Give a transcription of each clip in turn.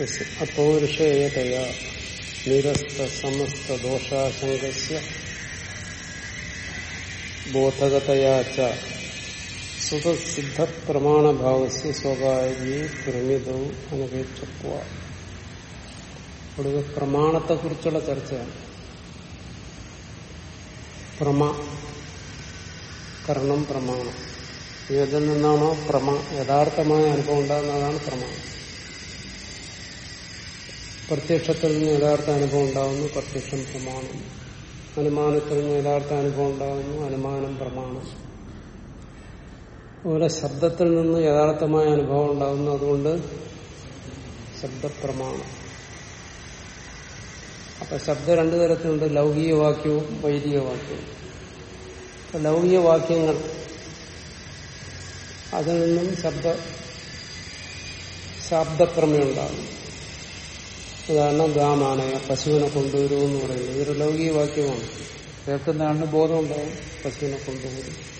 അപൗരുഷേയതയാ നിരസ്ത സമസ്ത ദോഷാശങ്കസ്യ ബോധകതയാ ച. സുതസിദ്ധ പ്രമാണഭാവസ്യ സ്വകാര്യ പ്രമിതവും അനപേക്ഷത്വ. ഒടുവിൽ പ്രമാണത്തെക്കുറിച്ചുള്ള ചർച്ചയാണ്. പ്രമ കരണം പ്രമാണം. ഇതിൽ നിന്നാണോ പ്രമ യഥാർത്ഥമായ അനുഭവം ഉണ്ടാകുന്നതാണ് പ്രമാണം. പ്രത്യക്ഷത്തിൽ നിന്ന് യഥാർത്ഥ അനുഭവം ഉണ്ടാകുന്നു പ്രത്യക്ഷം പ്രമാണം. അനുമാനത്തിൽ നിന്ന് യഥാർത്ഥ അനുഭവം ഉണ്ടാകുന്നു അനുമാനം പ്രമാണം. അതുപോലെ ശബ്ദത്തിൽ നിന്ന് യഥാർത്ഥമായ അനുഭവം ഉണ്ടാകുന്നു അതുകൊണ്ട് ശബ്ദപ്രമാണം. അപ്പൊ ശബ്ദം രണ്ടു തരത്തിലുണ്ട്. ലൗകിക വാക്യവും വൈദിക വാക്യവും ലൗകിക വാക്യങ്ങൾ അതിൽ നിന്നും ശബ്ദ ശബ്ദപ്രമേയം ഉണ്ടാകും ഉദാഹരണം ഗാമാണ് പശുവിനെ കൊണ്ടുവരൂ എന്ന് പറയുന്നത്. ഇതൊരു ലൗകിക വാക്യമാണ്. കേൾക്കുന്നതാണ് ബോധം ഉണ്ടാവും പശുവിനെ കൊണ്ടുവരും.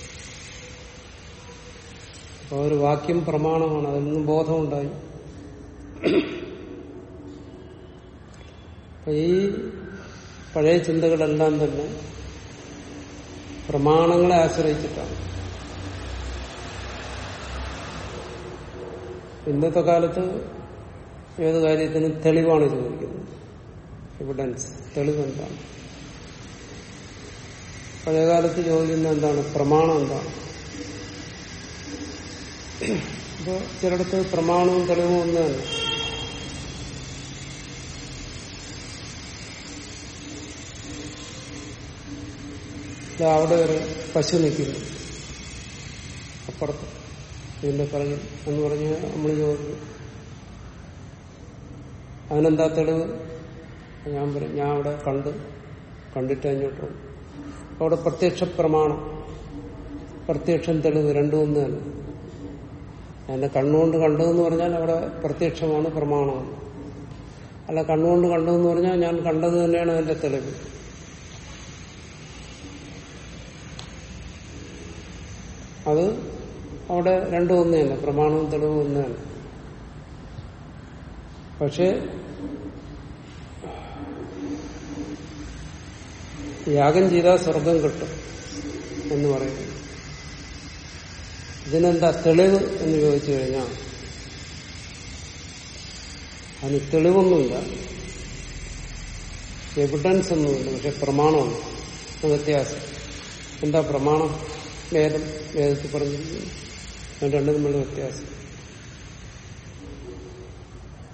അപ്പൊ ഒരു വാക്യം പ്രമാണമാണ് അതിൽ നിന്നും ബോധമുണ്ടായി ഈ പഴയ ചിന്തകളെല്ലാം തന്നെ പ്രമാണങ്ങളെ ആശ്രയിച്ചിട്ടാണ്. ഇന്നത്തെ കാലത്ത് ഏത് കാര്യത്തിനും തെളിവാണ് ചോദിക്കുന്നത്. എവിഡൻസ് തെളിവ് എന്താണ്? പഴയകാലത്ത് ചോദിക്കുന്ന എന്താണ്? പ്രമാണം എന്താണ്? ഇപ്പോ ചിലടത്ത് പ്രമാണവും തെളിവും ഒന്ന് തന്നെ അവിടെ ഒരു പശു നിൽക്കുന്നു. അപ്പുറത്ത്. ഇതിന്റെ പറഞ്ഞു എന്ന് പറഞ്ഞ് നമ്മൾ ചോദിക്കും. അതിനെന്താ തെളിവ് ഞാൻ പറയും ഞാൻ അവിടെ കണ്ട് കണ്ടിട്ട് അങ്ങോട്ട് അവിടെ പ്രത്യക്ഷ പ്രമാണം. പ്രത്യക്ഷം തെളിവ് രണ്ടും ഒന്ന് തന്നെ. എന്നെ കണ്ണുകൊണ്ട് കണ്ടു എന്ന് പറഞ്ഞാൽ അവിടെ പ്രത്യക്ഷമാണ് പ്രമാണമാണ്. അല്ല കണ്ണുകൊണ്ട് കണ്ടു എന്ന് പറഞ്ഞാൽ ഞാൻ കണ്ടത് തന്നെയാണ് അതിന്റെ തെളിവ്. അത് അവിടെ രണ്ടും ഒന്ന് തന്നെ പ്രമാണവും തെളിവും ഒന്ന് തന്നെ. പക്ഷെ യാഗം ചെയ്താൽ സ്വർഗം കിട്ടും എന്ന് പറയുന്നു. ഇതിനെന്താ തെളിവ് എന്ന് ചോദിച്ചു കഴിഞ്ഞാൽ അതിന് തെളിവൊന്നുമില്ല. എവിഡൻസ് ഒന്നുമില്ല പക്ഷെ പ്രമാണമാണ് വ്യത്യാസം. എന്താ പ്രമാണം? വേദം വേദത്തിൽ പറഞ്ഞിരിക്കുന്നു. രണ്ടും തമ്മിലുള്ള വ്യത്യാസം.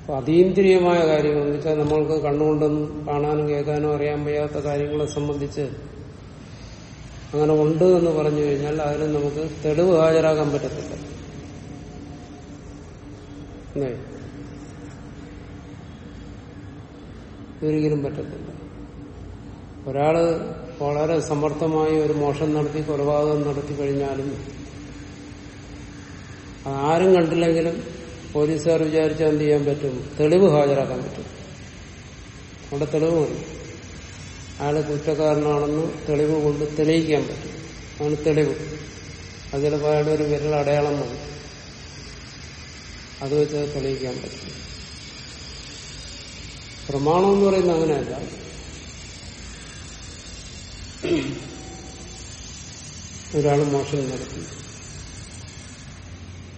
അപ്പൊ അതീന്ദ്രിയമായ കാര്യങ്ങൾ എന്ന് വെച്ചാൽ നമ്മൾക്ക് കണ്ണുകൊണ്ടൊന്നും കാണാനും കേൾക്കാനും അറിയാൻ വയ്യാത്ത കാര്യങ്ങളെ സംബന്ധിച്ച് അങ്ങനെ ഉണ്ട് എന്ന് പറഞ്ഞു കഴിഞ്ഞാൽ അതിന് നമുക്ക് തെളിവ് ഹാജരാക്കാൻ പറ്റത്തില്ല. ഒരിക്കലും പറ്റത്തില്ല. ഒരാൾ വളരെ സമർത്ഥമായി ഒരു മോഷം നടത്തി കൊലപാതകം നടത്തി കഴിഞ്ഞാലും ആരും കണ്ടില്ലെങ്കിലും പോലീസുകാർ വിചാരിച്ചാൽ എന്ത് ചെയ്യാൻ പറ്റും? തെളിവ് ഹാജരാക്കാൻ പറ്റും. അവിടെ തെളിവ് മതി. അയാൾ കുറ്റക്കാരനാണെന്ന് തെളിവ് കൊണ്ട് തെളിയിക്കാൻ പറ്റും. അതാണ് തെളിവ്. അത് ചിലപ്പോൾ അയാളുടെ ഒരു വിരൽ അടയാളം മതി. അത് വെച്ച് തെളിയിക്കാൻ പറ്റും. പ്രമാണം എന്ന് പറയുന്നത് അങ്ങനെയല്ല. ഒരാൾ മോഷണം നടത്തി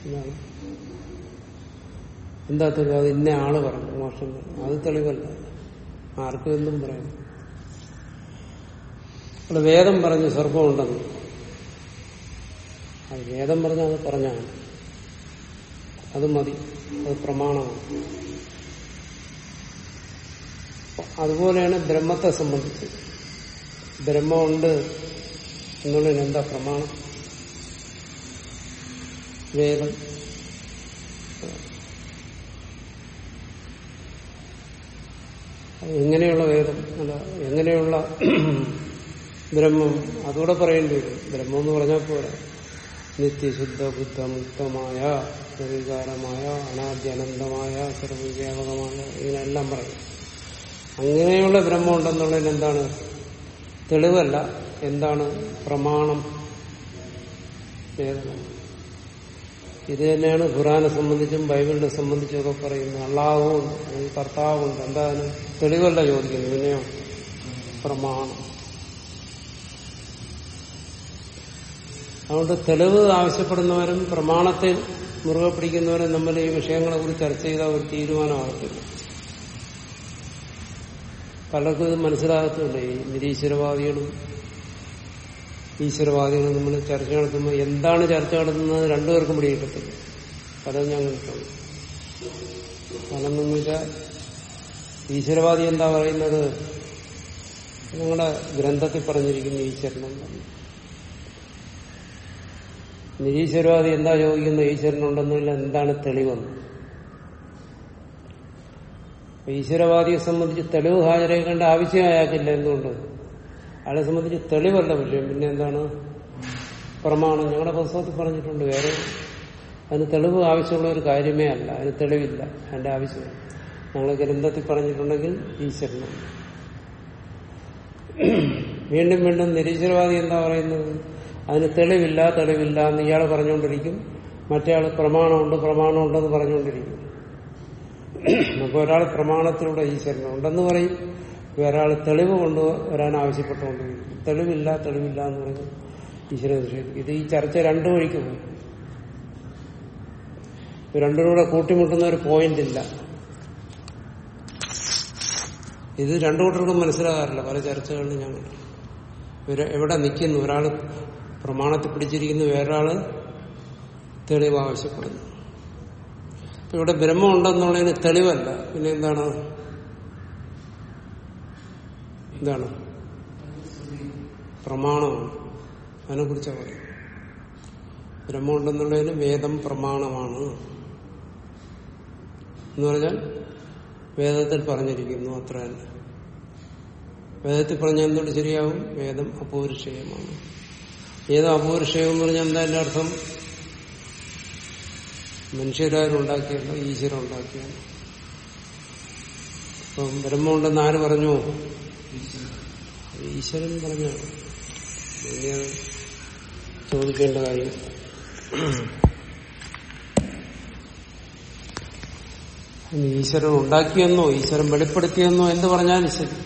എന്താണ് എന്താ തെളിവ് അത് ഇന്ന ആൾ പറഞ്ഞു. മോഷം അത് തെളിവല്ല. ആർക്കും എന്തും പറയാം. അവിടെ വേദം പറഞ്ഞു സർപ്പമുണ്ടെന്ന്. അത് വേദം പറഞ്ഞ അത് പറഞ്ഞാണ്. അത് മതി. അത് പ്രമാണമാണ്. അതുപോലെയാണ് ബ്രഹ്മത്തെ സംബന്ധിച്ച്. ബ്രഹ്മമുണ്ട് എന്നുള്ളതിന് എന്താ പ്രമാണം? വേദം. എങ്ങനെയുള്ള വേദം അല്ല എങ്ങനെയുള്ള ബ്രഹ്മം അതുകൂടെ പറയേണ്ടി വരും. ബ്രഹ്മം എന്ന് പറഞ്ഞാൽ പോരാ. നിത്യശുദ്ധ ബുദ്ധ മുക്തമായ നിർവികാരമായ അനാദ്യനന്ദമായ സർവവ്യാപകമായ ഇതിനെല്ലാം പറയും. അങ്ങനെയുള്ള ബ്രഹ്മം ഉണ്ടെന്നുള്ളതിന് എന്താണ്? തെളിവല്ല. എന്താണ് പ്രമാണം? വേദന ഇത് തന്നെയാണ് ഖുറാനെ സംബന്ധിച്ചും ബൈബിളിനെ സംബന്ധിച്ചും ഒക്കെ പറയുന്നത്. അള്ളാഹുണ്ട് അല്ലെങ്കിൽ കർത്താവുണ്ട് എന്താണ് തെളിവല്ല ചോദിക്കുന്നത് പിന്നെയോ പ്രമാണം. അതുകൊണ്ട് തെളിവ് ആവശ്യപ്പെടുന്നവരും പ്രമാണത്തെ മുറുകെ പിടിക്കുന്നവരും നമ്മൾ ഈ വിഷയങ്ങളെ കുറിച്ച് ചർച്ച ചെയ്താൽ ഒരു തീരുമാനമാകത്തില്ല. പലർക്കും ഇത് മനസ്സിലാകത്തുണ്ട് ഈ നിരീശ്വരവാദികളും ഈശ്വരവാദികളും നമ്മൾ ചർച്ച നടത്തുമ്പോൾ എന്താണ് ചർച്ച നടത്തുന്നത് രണ്ടുപേർക്കും പിടി കിട്ടത്തില്ല പലതും ഞാൻ കണ്ടിട്ടുണ്ട് കാരണം എന്ന് വെച്ചാൽ ഈശ്വരവാദി എന്താ പറയുന്നത്? നിങ്ങളുടെ ഗ്രന്ഥത്തിൽ പറഞ്ഞിരിക്കുന്ന ഈശ്വരനുണ്ടെന്ന് നിരീശ്വരവാദി എന്താ ചോദിക്കുന്നത് ഈശ്വരനുണ്ടെന്നില്ല എന്താണ് തെളിവെന്ന്. ഈശ്വരവാദിയെ സംബന്ധിച്ച് തെളിവ് ഹാജരാക്കേണ്ട ആവശ്യം അയാൾക്കില്ല എന്തുകൊണ്ട്? അയാളെ സംബന്ധിച്ച് തെളിവല്ല വിഷയം പിന്നെ എന്താണ്? പ്രമാണം. ഞങ്ങളുടെ പുസ്തകത്തിൽ പറഞ്ഞിട്ടുണ്ട് വേറെ. അതിന് തെളിവ് ആവശ്യമുള്ള ഒരു കാര്യമേ അല്ല. അതിന് തെളിവില്ല. അതിന്റെ ആവശ്യമില്ല. ഞങ്ങൾ ഗ്രന്ഥത്തിൽ പറഞ്ഞിട്ടുണ്ടെങ്കിൽ ഈശ്വരനാണ്. വീണ്ടും വീണ്ടും നിരീശ്വരവാദി എന്താ പറയുന്നത്? അതിന് തെളിവില്ല തെളിവില്ല എന്ന് ഇയാൾ പറഞ്ഞുകൊണ്ടിരിക്കും. മറ്റേ ആൾ പ്രമാണമുണ്ട് പ്രമാണമുണ്ടെന്ന് പറഞ്ഞുകൊണ്ടിരിക്കും. അപ്പൊ ഒരാൾ പ്രമാണത്തിലൂടെ ഈശ്വരൻ ഉണ്ടെന്ന് പറയും വേറൊരാൾ തെളിവ് കൊണ്ടുവരാൻ ആവശ്യപ്പെട്ടുകൊണ്ടിരിക്കും തെളിവില്ല തെളിവില്ല എന്ന് പറയുന്നത് ഈശ്വരൻ നിഷേധിക്കും ഇത് ഈ ചർച്ച രണ്ടു വഴിക്ക് പോകും ഇത് രണ്ടും കൂടെ കൂട്ടിമുട്ടുന്ന ഒരു പോയിന്റ് ഇല്ല. ഇത് രണ്ടു കൂട്ടർക്കും മനസ്സിലാകാറില്ല. പല ചർച്ചകളിലും ഞാൻ എവിടെ നിൽക്കുന്നു? ഒരാൾ പ്രമാണത്തിൽ പിടിച്ചിരിക്കുന്നു വേറൊരാൾ തെളിവ് ആവശ്യപ്പെടുന്നു. ഇവിടെ ബ്രഹ്മം ഉണ്ടെന്നുള്ളതിന് തെളിവല്ല. പിന്നെ എന്താണ്? എന്താണ് പ്രമാണമാണ്. അതിനെക്കുറിച്ചാണ് പറയും ബ്രഹ്മമുണ്ടെന്നുള്ളതിന് വേദം പ്രമാണമാണ്. എന്ന് പറഞ്ഞാൽ വേദത്തിൽ പറഞ്ഞിരിക്കുന്നു അത്ര തന്നെ. വേദത്തിൽ പറഞ്ഞാൽ എന്തുകൊണ്ട് ശരിയാവും? വേദം അപൗരുഷയമാണ്. വേദം അപൗരുഷയം എന്ന് പറഞ്ഞാൽ എന്താ എന്റെ അർത്ഥം? മനുഷ്യരാരുണ്ടാക്കിയല്ല ഈശ്വരം ഉണ്ടാക്കിയാണ് അപ്പം ബ്രഹ്മമുണ്ടെന്ന് ആര് പറഞ്ഞു? ഈശ്വരൻ പറഞ്ഞാണ് ഇനി ചോദിക്കേണ്ട കാര്യം. ഈശ്വരൻ ഉണ്ടാക്കിയെന്നോ ഈശ്വരൻ വെളിപ്പെടുത്തിയെന്നോ എന്ത് പറഞ്ഞാലും ശരി.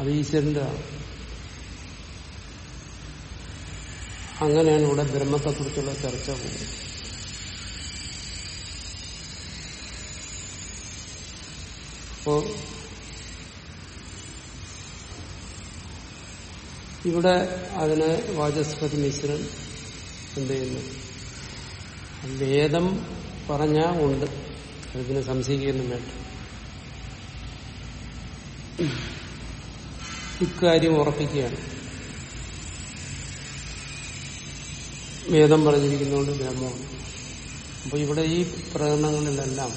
അത് ഈശ്വരന്റെ അങ്ങനെയാണ് ഇവിടെ ബ്രഹ്മത്തെക്കുറിച്ചുള്ള ചർച്ച പോകുന്നത്. അപ്പോ ഇവിടെ അതിനെ വാചസ്പതി മിശ്രൻ എന്ത് ചെയ്യുന്നു? വേദം പറഞ്ഞ ഉണ്ട് അതിനെ സംശയിക്കുന്നു വേണ്ട. ഇക്കാര്യം ഉറപ്പിക്കുകയാണ്. വേദം പറഞ്ഞിരിക്കുന്നതുകൊണ്ട് ബ്രഹ്മമാണ് അപ്പൊ ഇവിടെ ഈ പ്രകടനങ്ങളിലെല്ലാം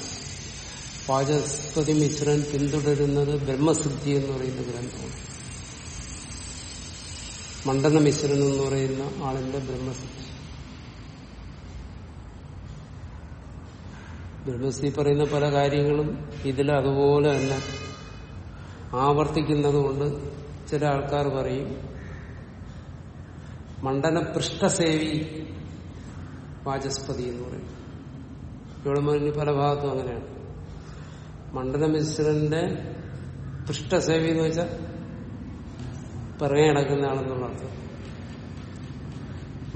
വാചസ്പതി മിശ്രൻ പിന്തുടരുന്നത് ബ്രഹ്മസിദ്ധി എന്ന് പറയുന്ന ഗ്രന്ഥമാണ്. മണ്ഡന മിശ്രൻ എന്ന് പറയുന്ന ആളിന്റെ ബ്രഹ്മസിദ്ധി ബ്രഹ്മസിദ്ധി പറയുന്ന പല കാര്യങ്ങളും ഇതിൽ അതുപോലെ തന്നെ ആവർത്തിക്കുന്നത് കൊണ്ട് ചില ആൾക്കാർ പറയും മണ്ഡന പൃഷ്ഠസേവി വാചസ്പതി എന്ന് പറയും. ഇവിടെ പല ഭാഗത്തും അങ്ങനെയാണ്. മണ്ഡല മിശ്രന്റെ പൃഷ്ഠസേവി എന്ന് വെച്ചാൽ പിറകെ നടക്കുന്ന ആളെന്നുള്ള അർത്ഥം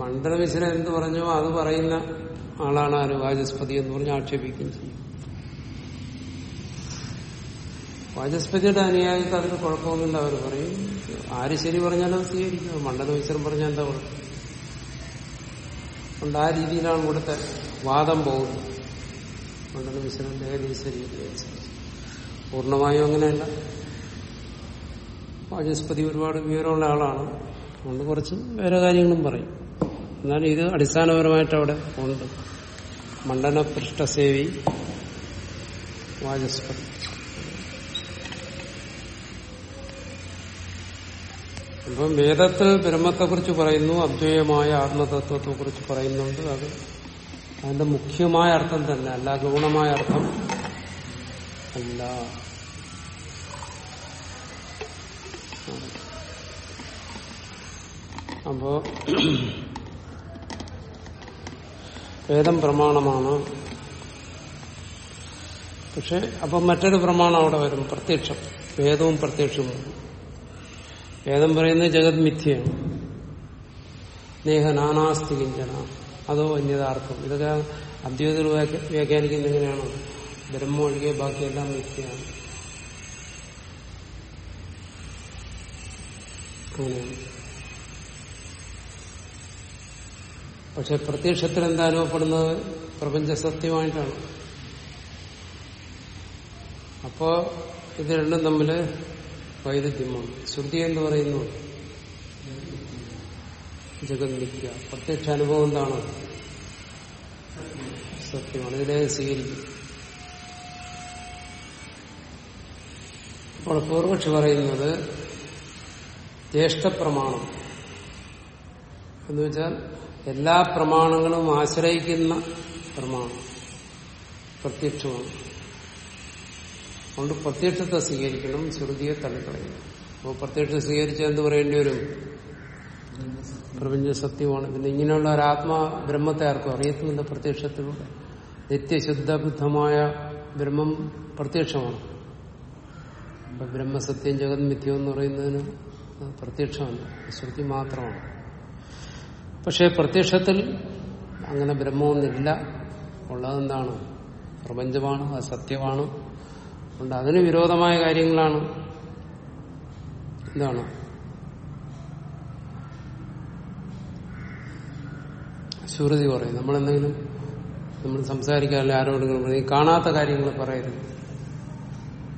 മണ്ഡല മിശ്രൻ എന്ത് പറഞ്ഞോ അത് പറയുന്ന ആളാണ് ആര് വാചസ്പതി എന്ന് പറഞ്ഞ് ആക്ഷേപിക്കുകയും ചെയ്യും. വാചസ്പതിയുടെ അനുയായിക്ക് അതിന് കുഴപ്പമൊന്നുമില്ല. അവർ പറയും ആര് ശരി പറഞ്ഞാലും അത് സ്വീകരിക്കും. മണ്ഡല മിശ്രം പറഞ്ഞാൽ എന്താ കുഴപ്പം? അതുകൊണ്ട് ആ രീതിയിലാണ് ഇവിടുത്തെ വാദം പോകുന്നത്. മണ്ഡല മിശ്രന്റെ ഏകദേശ രീതി അനുസരിച്ച് പൂർണമായും അങ്ങനെയല്ല. വാചസ്പതി ഒരുപാട് വിവരമുള്ള ആളാണ്. അതുകൊണ്ട് കുറച്ച് വേറെ കാര്യങ്ങളും പറയും. എന്നാലും ഇത് അടിസ്ഥാനപരമായിട്ട് അവിടെ ഉണ്ട്. മണ്ഡല പൃഷ്ഠസേവി വാചസ്പതി. അപ്പം വേദത്തിൽ ബ്രഹ്മത്തെക്കുറിച്ച് പറയുന്നു അദ്വൈയമായ ആത്മതത്വത്തെ കുറിച്ച് പറയുന്നുണ്ട്. അത് അതിന്റെ മുഖ്യമായ അർത്ഥം തന്നെ അല്ല ഗൗണമായ അർത്ഥം അല്ല. അപ്പോ വേദം പ്രമാണമാണ്. പക്ഷെ അപ്പം മറ്റൊരു പ്രമാണം അവിടെ വരും പ്രത്യക്ഷം. വേദവും പ്രത്യക്ഷവും. വേദം പറയുന്നത് ജഗത് മിഥ്യയാണ്. നേഹ നാനാസ്തി കിഞ്ചന. അതോ അന്യതാർത്ഥം ഇതൊക്കെ അദ്വൈതകൾ വ്യാഖ്യാനിക്കുന്ന എങ്ങനെയാണ്? ബ്രഹ്മ ഒഴികെ ബാക്കിയെല്ലാം മിഥ്യയാണ്. അങ്ങനെയാണ്. പക്ഷെ പ്രത്യക്ഷത്തിൽ എന്താ അനുഭവപ്പെടുന്നത്? പ്രപഞ്ച സത്യമായിട്ടാണ്. അപ്പോ ഇത് രണ്ടും തമ്മിൽ വൈരുദ്ധ്യമാണ് ശ്രുതി എന്ന് പറയുന്നു ജഗത് പ്രത്യക്ഷ അനുഭവം എന്താണ്? സത്യമാണ്. ഇതിനെ സ്വീകരിക്കും. അപ്പോൾ പൂർവക്ഷി പറയുന്നത് ജ്യേഷ്ഠപ്രമാണം. എന്ന് വെച്ചാൽ എല്ലാ പ്രമാണങ്ങളും ആശ്രയിക്കുന്ന പ്രമാണം. പ്രത്യക്ഷമാണ്. അതുകൊണ്ട് പ്രത്യക്ഷത്തെ സ്വീകരിക്കണം ശ്രുതിയെ തള്ളിക്കളയണം. അപ്പോൾ പ്രത്യക്ഷം സ്വീകരിച്ചാൽ എന്ത് പറയേണ്ടി വരും? പ്രപഞ്ച സത്യമാണ്. പിന്നെ ഇങ്ങനെയുള്ള ഒരു ആത്മാ ബ്രഹ്മത്തെ ആർക്കും അറിയത്തുമില്ല പ്രത്യക്ഷത്തിലൂടെ. നിത്യശുദ്ധബുദ്ധമായ ബ്രഹ്മം പ്രത്യക്ഷമാണ്. അപ്പൊ ബ്രഹ്മസത്യം ജഗത് മിഥ്യം എന്ന് പറയുന്നതിന് പ്രത്യക്ഷമല്ല. ശ്രുതി മാത്രമാണ്. പക്ഷെ പ്രത്യക്ഷത്തിൽ അങ്ങനെ ബ്രഹ്മമൊന്നുമില്ല. ഉള്ളതെന്താണ്? പ്രപഞ്ചമാണ് അത് സത്യമാണ്. അതുകൊണ്ട് അതിന് വിരോധമായ കാര്യങ്ങളാണ്. എന്താണ്? ശ്രുതി പറയും നമ്മളെന്തെങ്കിലും നമ്മൾ സംസാരിക്കാറില്ല ആരോടെങ്കിലും പറയും കാണാത്ത കാര്യങ്ങൾ പറയരുത്.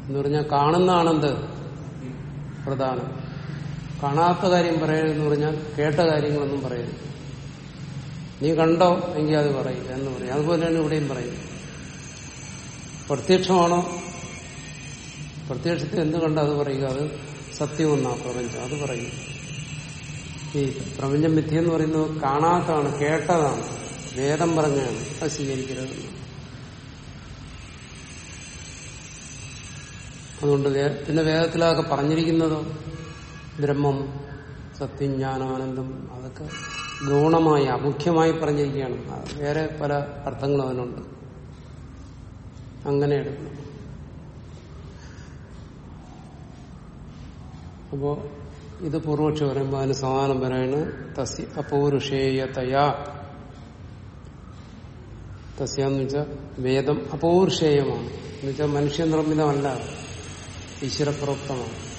എന്ന് പറഞ്ഞാൽ കാണുന്നതാണെന്ത്? പ്രധാനം. കാണാത്ത കാര്യം പറയരുതെന്ന് പറഞ്ഞാൽ കേട്ട കാര്യങ്ങളൊന്നും പറയരുത്. നീ കണ്ടോ എങ്കിൽ അത് പറയില്ല എന്ന് പറയും. അതുപോലെ തന്നെ ഇവിടെയും പറയും. പ്രത്യക്ഷമാണോ? പ്രത്യക്ഷത്തിൽ എന്ത് കണ്ടോ അത് പറയുക? അത് സത്യമെന്നാ പ്രപഞ്ചം. അത് പറയും. ഈ പ്രപഞ്ചം മിഥ്യ എന്ന് പറയുന്നത് കാണാത്തതാണ് കേട്ടതാണ്. വേദം പറഞ്ഞാണ് അത് സ്വീകരിക്കരുത്. അതുകൊണ്ട് പിന്നെ വേദത്തിലൊക്കെ പറഞ്ഞിരിക്കുന്നതോ? ബ്രഹ്മം സത്യം ജ്ഞാനാനന്ദം അതൊക്കെ ഗൗണമായി അമുഖ്യമായി പറഞ്ഞിരിക്കുകയാണ്. വേറെ പല അർത്ഥങ്ങളും അതിനുണ്ട് അങ്ങനെ എടുക്കണം. അപ്പോ ഇത് പൂർവക്ഷി പറയുമ്പോൾ അതിന് സമാനം പറയാണ് തസ്യ അപൗരുഷേയതയാ. തസ്യ എന്ന് വെച്ചാൽ വേദം അപൗരുഷേയമാണ്. എന്ന് വെച്ചാൽ മനുഷ്യനിർമ്മിതമല്ല ഈശ്വരപ്രോക്തമാണ്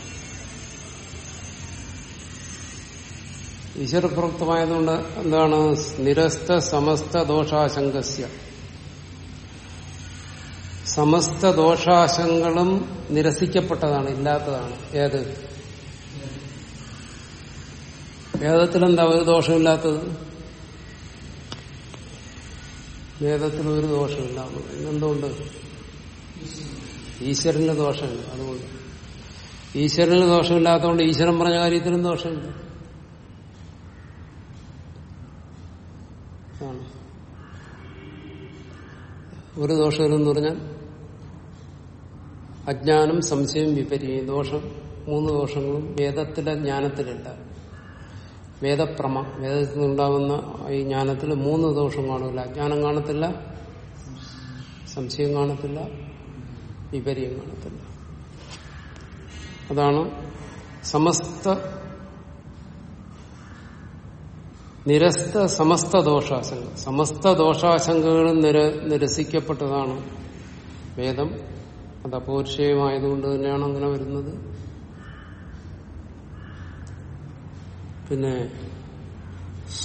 ഈശ്വരപ്രോക്തമായതുകൊണ്ട് എന്താണ്? നിരസ്ത സമസ്ത ദോഷാശങ്കസ്യ. സമസ്ത ദോഷാശങ്ങളും നിരസിക്കപ്പെട്ടതാണ് ഇല്ലാത്തതാണ്. ഏത്? വേദത്തിലെന്താ ഒരു ദോഷമില്ലാത്തത്? വേദത്തിൽ ഒരു ദോഷമില്ല എന്തുകൊണ്ട് ഈശ്വരന് ദോഷമില്ല അതുകൊണ്ട്. ഈശ്വരന് ദോഷമില്ലാത്തതുകൊണ്ട് ഈശ്വരൻ പറഞ്ഞ കാര്യത്തിലും ദോഷമില്ല. ഒരു ദോഷമില്ലെന്ന് പറഞ്ഞാൽ അജ്ഞാനം സംശയം വിപരീയം ദോഷം മൂന്ന് ദോഷങ്ങളും വേദത്തിലെ ജ്ഞാനത്തിലില്ല വേദപ്രമ വേദത്തിൽ നിന്നുണ്ടാകുന്ന ഈ ജ്ഞാനത്തിൽ മൂന്ന് ദോഷം കാണില്ല അജ്ഞാനം കാണത്തില്ല സംശയം കാണത്തില്ല വിപരീയം കാണത്തില്ല. അതാണ് സമസ്ത നിരസ്ത സമസ്ത ദോഷാശങ്ക സമസ്ത ദോഷാശങ്കകളും നിര നിരസിക്കപ്പെട്ടതാണ് വേദം. അത് അപൗരുഷയമായതുകൊണ്ട് തന്നെയാണ് അങ്ങനെ വരുന്നത്. പിന്നെ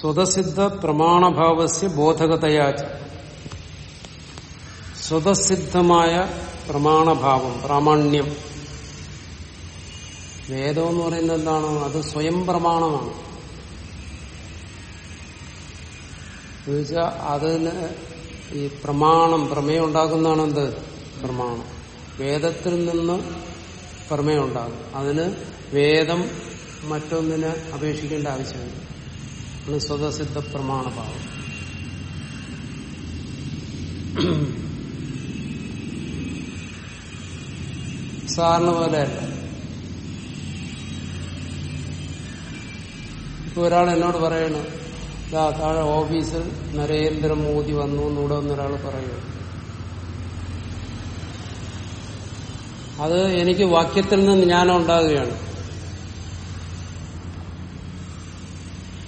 സ്വതസിദ്ധ പ്രമാണഭാവസ്യ ബോധകതയാച്ച സ്വതസിദ്ധമായ പ്രമാണഭാവം പ്രാമാണ്യം. വേദം എന്ന് പറയുന്നത് എന്താണ്? അത് സ്വയം പ്രമാണമാണ്. എന്നുവെച്ചാൽ അതിന് ഈ പ്രമാണം പ്രമേയം ഉണ്ടാക്കുന്നതാണ് എന്ത്? പ്രമാണം. വേദത്തിൽ നിന്ന് പ്രമേയം ഉണ്ടാകും. അതിന് വേദം മറ്റൊന്നിനെ അപേക്ഷിക്കേണ്ട ആവശ്യമില്ല. ആണ് സ്വതസിദ്ധ പ്രമാണഭാവം. സാറിന് പോലെയല്ല ഇപ്പൊ ഒരാൾ എന്നോട് പറയണം താഴെ ഓഫീസിൽ നരേന്ദ്രമോദി വന്നു എന്നൂടെ ഒന്നൊരാൾ പറയുക അത് എനിക്ക് വാക്യത്തിൽ നിന്ന് ജ്ഞാനം ഉണ്ടാകുകയാണ്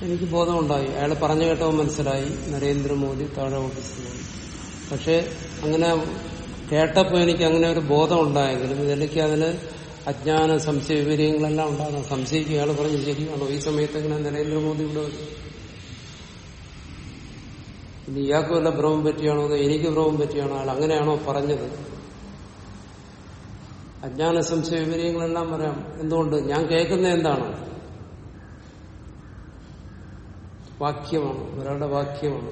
എനിക്ക് ബോധമുണ്ടായി. അയാൾ പറഞ്ഞു കേട്ടോ മനസ്സിലായി നരേന്ദ്രമോദി താഴെ ഓഫീസിൽ വന്നു. പക്ഷെ അങ്ങനെ കേട്ടപ്പോൾ എനിക്ക് അങ്ങനെ ഒരു ബോധം ഉണ്ടായെങ്കിലും ഇതെനിക്ക് അതിന് അജ്ഞാന സംശയ വിവരങ്ങളെല്ലാം ഉണ്ടാകണം സംശയിക്കുക അയാൾ പറഞ്ഞു ശരിയാണോ? ഈ സമയത്ത് ഇങ്ങനെ നരേന്ദ്രമോദി ഇവിടെ വരും ഇനി ഇയാൾക്ക് വല്ല ഭ്രമം പറ്റിയാണോ അതോ എനിക്ക് ഭ്രമം പറ്റിയാണോ? അയാൾ അങ്ങനെയാണോ പറഞ്ഞത്? അജ്ഞാന സംശയ വിവരങ്ങളെല്ലാം പറയാം. എന്തുകൊണ്ട്? ഞാൻ കേൾക്കുന്ന എന്താണ്? വാക്യമാണ്. ഒരാളുടെ വാക്യമാണ്.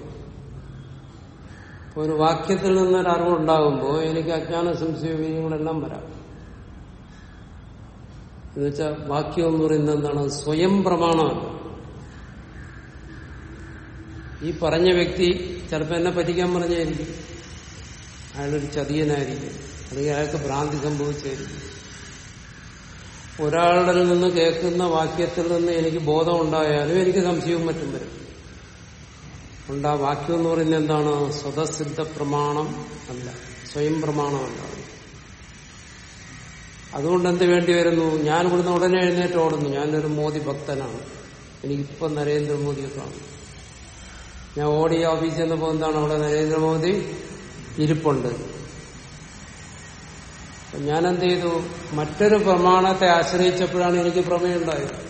ഒരു വാക്യത്തിൽ നിന്നൊരു അറിവുണ്ടാകുമ്പോൾ എനിക്ക് അജ്ഞാന സംശയ വിവരങ്ങളെല്ലാം വരാം. എന്നുവെച്ചാൽ വാക്യം എന്ന് പറയുന്നത് എന്താണ്? സ്വയം പ്രമാണമല്ല ഈ പറഞ്ഞ വ്യക്തി ചിലപ്പോൾ എന്നെ പറ്റിക്കാൻ പറഞ്ഞായിരിക്കും. അയാളൊരു ചതിയനായിരിക്കും. അല്ലെങ്കിൽ അയാൾക്ക് ഭ്രാന്തി സംഭവിച്ചായിരിക്കും. ഒരാളിൽ നിന്ന് കേൾക്കുന്ന വാക്യത്തിൽ നിന്ന് എനിക്ക് ബോധം ഉണ്ടായാലും എനിക്ക് സംശയവും മറ്റും വരും. ഉണ്ട് വാക്യം എന്ന് പറയുന്നത് എന്താണ്? സ്വതസിദ്ധ പ്രമാണം അല്ല സ്വയം പ്രമാണമല്ല അതുകൊണ്ട് എന്ത് വേണ്ടി വരുന്നു? ഞാൻ ഇവിടുന്ന് ഉടനെ എഴുന്നേറ്റ് ഓടുന്നു. ഞാനൊരു മോദി ഭക്തനാണ്. എനിക്കിപ്പം നരേന്ദ്രമോദിയെ കാണും. ഞാൻ ഓടി ഓഫീസിൽ ചെന്ന് പോകുന്നതാണ് അവിടെ നരേന്ദ്രമോദി ഇരിപ്പുണ്ട്. ഞാൻ എന്ത് ചെയ്തു? മറ്റൊരു പ്രമാണത്തെ ആശ്രയിച്ചപ്പോഴാണ് എനിക്ക് പ്രമേയം ഉണ്ടായത്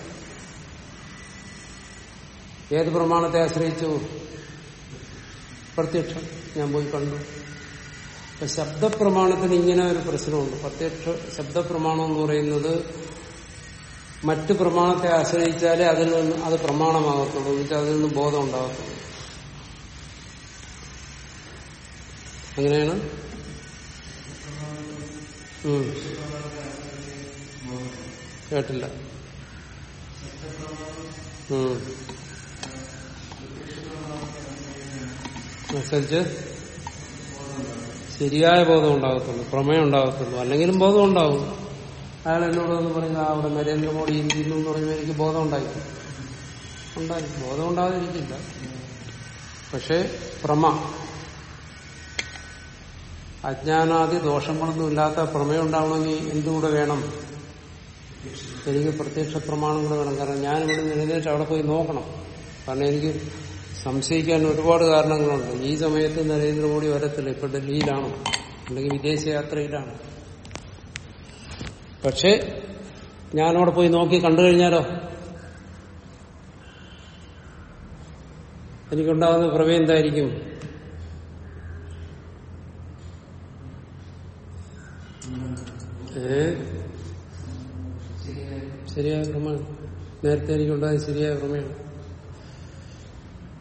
ഏത് പ്രമാണത്തെ ആശ്രയിച്ചു? പ്രത്യക്ഷം. ഞാൻ പോയി കണ്ടു. അപ്പൊ ശബ്ദപ്രമാണത്തിന് ഇങ്ങനെ ഒരു പ്രശ്നമുണ്ട്. പ്രത്യക്ഷ ശബ്ദപ്രമാണം എന്ന് പറയുന്നത് മറ്റു പ്രമാണത്തെ ആശ്രയിച്ചാലേ അതിൽ നിന്ന് അത് പ്രമാണമാകത്തുള്ളൂ. എന്നുവെച്ചാൽ അതിൽ നിന്ന് ബോധം ഉണ്ടാകത്തുള്ളൂ. അങ്ങനെയാണ് ഉം. കേട്ടില്ല. അനുസരിച്ച് ശരിയായ ബോധം ഉണ്ടാകത്തുള്ളൂ പ്രമേയം ഉണ്ടാകത്തുള്ളൂ അല്ലെങ്കിലും ബോധം ഉണ്ടാവും. അയാൾ എന്നോട് വന്ന് പറയുന്നത് അവിടെ നരേന്ദ്രമോദി ഇരിക്കുന്നു എന്ന് പറയുമ്പോൾ എനിക്ക് ബോധം ഉണ്ടായി. ഉണ്ടായി. ബോധം ഉണ്ടാകാതിരിക്കില്ല. പക്ഷെ പ്രമ അജ്ഞാനാദി ദോഷങ്ങളൊന്നും ഇല്ലാത്ത പ്രമേയം ഉണ്ടാവണമെങ്കിൽ എന്തുകൂടെ വേണം? എനിക്ക് പ്രത്യക്ഷ പ്രമാണം കൂടെ വേണം. കാരണം ഞാൻ ഇവിടെ എഴുന്നേറ്റ് അവിടെ പോയി നോക്കണം. കാരണം എനിക്ക് സംശയിക്കാൻ ഒരുപാട് കാരണങ്ങളുണ്ട്. ഈ സമയത്ത് നരേന്ദ്രമോദി വരത്തില്ല. ഇപ്പൊ ഡൽഹിയിലാണ്. അല്ലെങ്കിൽ വിദേശയാത്രയിലാണ്. പക്ഷെ ഞാനവിടെ പോയി നോക്കി കണ്ടു കഴിഞ്ഞാലോ? എനിക്കുണ്ടാകുന്ന പ്രമേയം എന്തായിരിക്കും? ശരിയായ പ്രമാണം നേരത്തെ എനിക്കുണ്ടായത് ശരിയായ പ്രമേയാണ്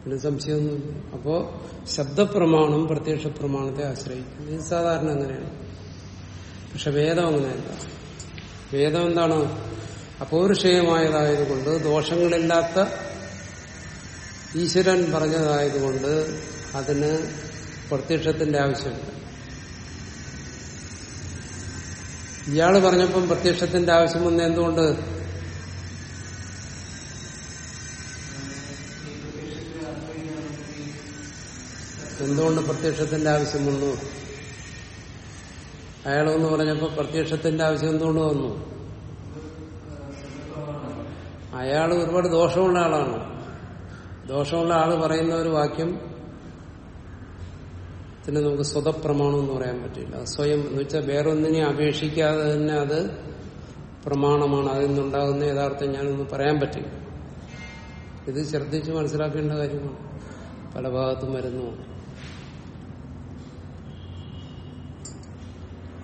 പിന്നെ സംശയമൊന്നുമില്ല. അപ്പോ ശബ്ദപ്രമാണം പ്രത്യക്ഷ പ്രമാണത്തെ ആശ്രയിക്കും ഇത് സാധാരണ അങ്ങനെയാണ്. പക്ഷെ വേദം അങ്ങനെയല്ല. വേദം എന്താണ്? അപൗരുഷേയമായതായതുകൊണ്ട് ദോഷങ്ങളില്ലാത്ത ഈശ്വരൻ പറഞ്ഞതായതുകൊണ്ട് അതിന് പ്രത്യക്ഷത്തിന്റെ ആവശ്യമില്ല. ഇയാൾ പറഞ്ഞപ്പം പ്രത്യക്ഷത്തിന്റെ ആവശ്യം വന്ന എന്തുകൊണ്ട്? എന്തുകൊണ്ട് പ്രത്യക്ഷത്തിന്റെ ആവശ്യം വന്നു? അയാളെന്ന് പറഞ്ഞപ്പോ പ്രത്യക്ഷത്തിന്റെ ആവശ്യം എന്തുകൊണ്ട് വന്നു? അയാൾ ഒരുപാട് ദോഷമുള്ള ആളാണ്. ദോഷമുള്ള ആൾ പറയുന്ന ഒരു വാക്യം ത്തിന് നമുക്ക് സ്വതപ്രമാണം എന്ന് പറയാൻ പറ്റില്ല. സ്വയം എന്ന് വെച്ചാൽ വേറൊന്നിനെ അപേക്ഷിക്കാതെ തന്നെ അത് പ്രമാണമാണ്. അതിൽ നിന്നുണ്ടാകുന്ന യഥാർത്ഥം ഞാനൊന്നും പറയാൻ പറ്റില്ല. ഇത് ശ്രദ്ധിച്ച് മനസ്സിലാക്കേണ്ട കാര്യമാണ്. പല ഭാഗത്തും വരുന്നു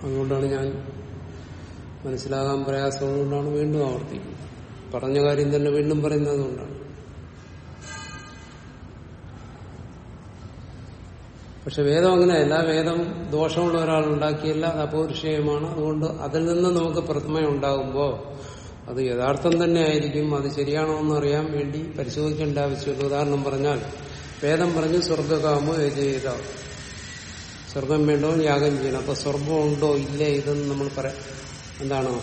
അതുകൊണ്ടാണ് ഞാൻ മനസ്സിലാകാൻ പ്രയാസമുള്ളതുകൊണ്ടാണ് വീണ്ടും ആവർത്തിക്കുന്നത്. പറഞ്ഞ കാര്യം തന്നെ വീണ്ടും പറയുന്നത് കൊണ്ടാണ് പക്ഷെ വേദം അങ്ങനെയല്ല വേദം ദോഷമുള്ള ഒരാൾ ഉണ്ടാക്കിയല്ല അത് അപൗരുഷയമാണ്. അതുകൊണ്ട് അതിൽ നിന്ന് നമുക്ക് പ്രഥമ ഉണ്ടാകുമ്പോൾ അത് യഥാർത്ഥം തന്നെ ആയിരിക്കും. അത് ശരിയാണോ എന്ന് അറിയാൻ വേണ്ടി പരിശോധിക്കേണ്ട ആവശ്യമില്ല ഉദാഹരണം പറഞ്ഞാൽ വേദം പറഞ്ഞ് സ്വർഗകാമോ യജയിത സ്വർഗം വേണ്ടോ യാഗം ചെയ്യണം. അപ്പൊ സ്വർഗം ഉണ്ടോ ഇല്ലേ ഇതെന്ന് നമ്മൾ പറയാം. എന്താണ്?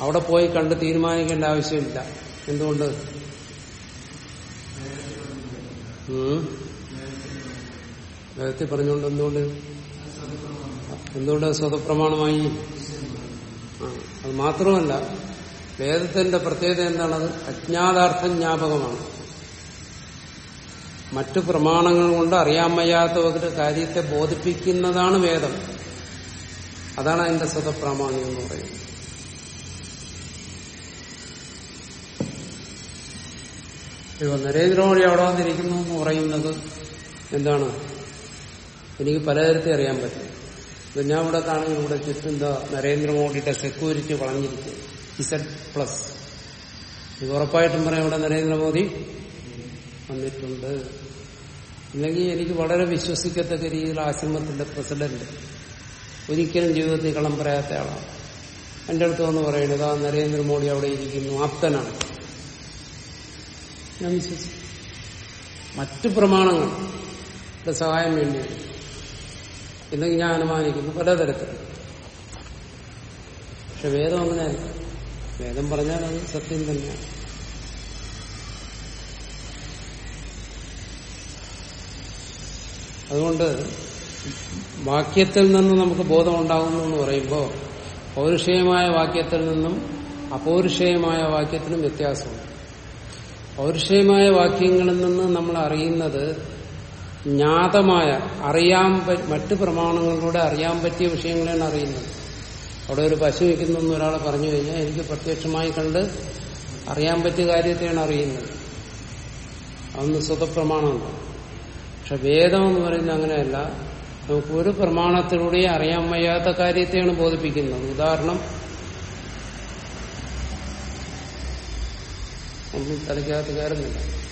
അവിടെ പോയി കണ്ട് തീരുമാനിക്കേണ്ട ആവശ്യമില്ല. എന്തുകൊണ്ട്. വേദത്തിൽ പറഞ്ഞുകൊണ്ട് എന്തുകൊണ്ട്? എന്തുകൊണ്ട് സ്വതപ്രമാണമായി അത് മാത്രമല്ല വേദത്തിന്റെ പ്രത്യേകത എന്താണത്? അജ്ഞാതാർത്ഥ ജ്ഞാപകമാണ്. മറ്റു പ്രമാണങ്ങൾ കൊണ്ട് അറിയാൻ വയ്യാത്ത ഒരു കാര്യത്തെ ബോധിപ്പിക്കുന്നതാണ് വേദം. അതാണ് അതിന്റെ സ്വതപ്രാമാണ്യം എന്ന് പറയുന്നത്. ഇപ്പൊ നരേന്ദ്രമോദി അവിടെ വന്നിരിക്കുന്നു എന്ന് പറയുന്നത് എന്താണ്? എനിക്ക് പലതരത്തിൽ അറിയാൻ പറ്റും. ഇപ്പൊ ഞാൻ ഇവിടെ കാണുന്ന ഇവിടെ ചുറ്റും എന്താ നരേന്ദ്രമോദിയുടെ സെക്യൂരിറ്റി വളഞ്ഞിരിക്കും. ഇസഡ് പ്ലസ് ഇത് ഉറപ്പായിട്ടും പറയാം ഇവിടെ നരേന്ദ്രമോദി വന്നിട്ടുണ്ട്. ഇല്ലെങ്കിൽ എനിക്ക് വളരെ വിശ്വസിക്കത്തക്ക രീതിയിൽ ആശ്രമത്തിന്റെ പ്രസിഡന്റ് ഒരിക്കലും ജീവിതത്തിൽ കളം പറയാത്ത ആളാണ്. എന്റെ അടുത്ത് വന്ന് പറയുന്നത് ആ നരേന്ദ്രമോദി അവിടെ ഇരിക്കുന്നു ആപ്തനാണ്. ഞാൻ വിശ്വസിച്ചു. മറ്റു പ്രമാണങ്ങൾ സഹായം വേണ്ടി ഇല്ലെങ്കിൽ ഞാൻ അനുമാനിക്കുന്നു പലതരത്തിൽ പക്ഷെ വേദം അങ്ങനെയല്ല. വേദം പറഞ്ഞാൽ അത് സത്യം തന്നെയാണ്. അതുകൊണ്ട് വാക്യത്തിൽ നിന്ന് നമുക്ക് ബോധം ഉണ്ടാകുന്നു എന്ന് പറയുമ്പോൾ പൗരുഷേയമായ വാക്യത്തിൽ നിന്നും അപൗരുഷേയമായ വാക്യത്തിനും വ്യത്യാസമുണ്ട്. പൗരുഷേയമായ വാക്യങ്ങളിൽ നിന്ന് നമ്മൾ അറിയുന്നത് ജ്ഞാതമായ അറിയാൻ മറ്റു പ്രമാണങ്ങളിലൂടെ അറിയാൻ പറ്റിയ വിഷയങ്ങളെയാണ് അറിയുന്നത്. അവിടെ ഒരു പശു വയ്ക്കുന്നു ഒരാൾ പറഞ്ഞു കഴിഞ്ഞാൽ എനിക്ക് പ്രത്യക്ഷമായി കണ്ട് അറിയാൻ പറ്റിയ കാര്യത്തെയാണ് അറിയുന്നത്. അതൊന്ന് സ്വതപ്രമാണമല്ല. പക്ഷെ വേദം എന്ന് പറയുന്നത് അങ്ങനെയല്ല. നമുക്ക് ഒരു പ്രമാണത്തിലൂടെ അറിയാൻ വയ്യാത്ത കാര്യത്തെയാണ് ബോധിപ്പിക്കുന്നത്. ഉദാഹരണം ഒന്നും തലയ്ക്കകത്ത് കയറുന്നില്ല.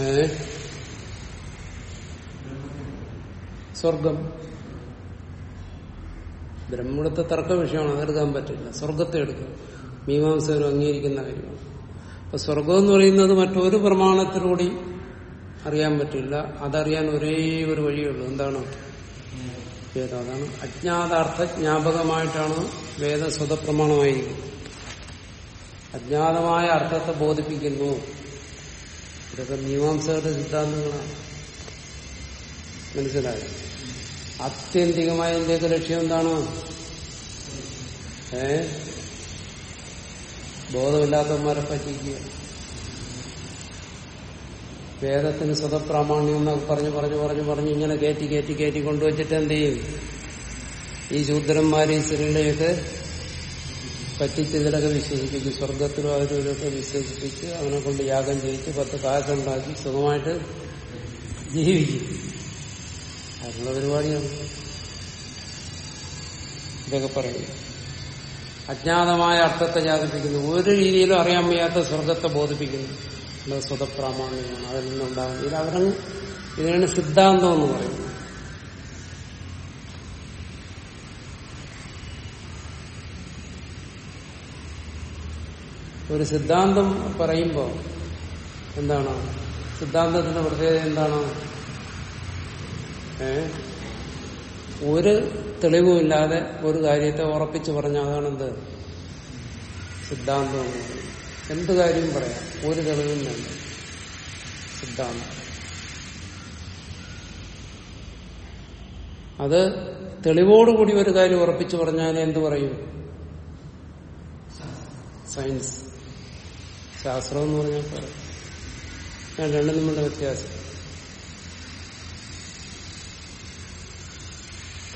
ഏ? സ്വർഗം. ബ്രഹ്മത്തെ തർക്ക വിഷയമാണ്. അതെടുക്കാൻ പറ്റില്ല. സ്വർഗത്തെ എടുക്കും മീമാംസകരും അംഗീകരിക്കുന്ന കാര്യമാണ്. അപ്പൊ സ്വർഗം എന്ന് പറയുന്നത് മറ്റൊരു പ്രമാണത്തിലൂടെ അറിയാൻ പറ്റില്ല. അതറിയാൻ ഒരേ ഒരു വഴിയുള്ളൂ. എന്താണ്? വേദം. അതാണ് അജ്ഞാതാർത്ഥ ജ്ഞാപകമായിട്ടാണ് വേദ സ്വതപ്രമാണമായിരിക്കുന്നത്. അജ്ഞാതമായ അർത്ഥത്തെ ബോധിപ്പിക്കുന്നു. ഇതൊക്കെ മീമാംസകരുടെ സിദ്ധാന്തങ്ങളാണ്. മനസ്സിലായത് ആത്യന്തികമായ എന്റെയൊക്കെ ലക്ഷ്യം എന്താണ്? ഏ? ബോധമില്ലാത്തവന്മാരെ പറ്റിക്കുക. വേദത്തിന് സ്വതപ്രാമാണ്യം എന്നൊക്കെ പറഞ്ഞു പറഞ്ഞു പറഞ്ഞു പറഞ്ഞു ഇങ്ങനെ കയറ്റി കയറ്റി കയറ്റി കൊണ്ടുവച്ചിട്ട് എന്ത് ചെയ്യും? ഈ ശൂദ്രന്മാരെയും സ്ത്രീകളെയൊക്കെ പറ്റിച്ച് ഇതിലൊക്കെ വിശ്വസിപ്പിച്ച് സ്വർഗത്തിലും അവരൊക്കെ വിശ്വസിപ്പിച്ച് അവനെ കൊണ്ട് യാഗം ചെയ്യിച്ച് പത്ത് കാശുണ്ടാക്കി സുഖമായിട്ട് ജീവിക്കും. അതിനുള്ള പരിപാടിയാണ്. ഇതൊക്കെ പറയുന്നത്. അജ്ഞാതമായ അർത്ഥത്തെ ജാതിപ്പിക്കുന്നു ഒരു രീതിയിലും അറിയാൻ വയ്യാത്ത സ്വർഗത്തെ ബോധിപ്പിക്കുന്നു. സ്വതപ്രാമാണികമാണ്. അതിൽ നിന്നുണ്ടാകുന്നത് അവരങ്ങ് ഇതിനാണ് സിദ്ധാന്തം എന്ന് പറയുന്നത് ഒരു സിദ്ധാന്തം പറയുമ്പോൾ എന്താണ്? സിദ്ധാന്തത്തിന്റെ പ്രത്യേകത എന്താണ്? ഒരു തെളിവുമില്ലാതെ ഒരു കാര്യത്തെ ഉറപ്പിച്ച് പറഞ്ഞ അതാണെന്ത്? സിദ്ധാന്തം. എന്ത് കാര്യവും പറയാം? ഒരു തെളിവും വേണ്ട. സിദ്ധാന്തം. അത് തെളിവോടുകൂടി ഒരു കാര്യം ഉറപ്പിച്ചു പറഞ്ഞാൽ എന്ത് പറയും? സയൻസ്. ശാസ്ത്രം എന്ന് പറഞ്ഞാൽ പറയാം ഞാൻ രണ്ടും തമ്മിലുള്ള വ്യത്യാസം.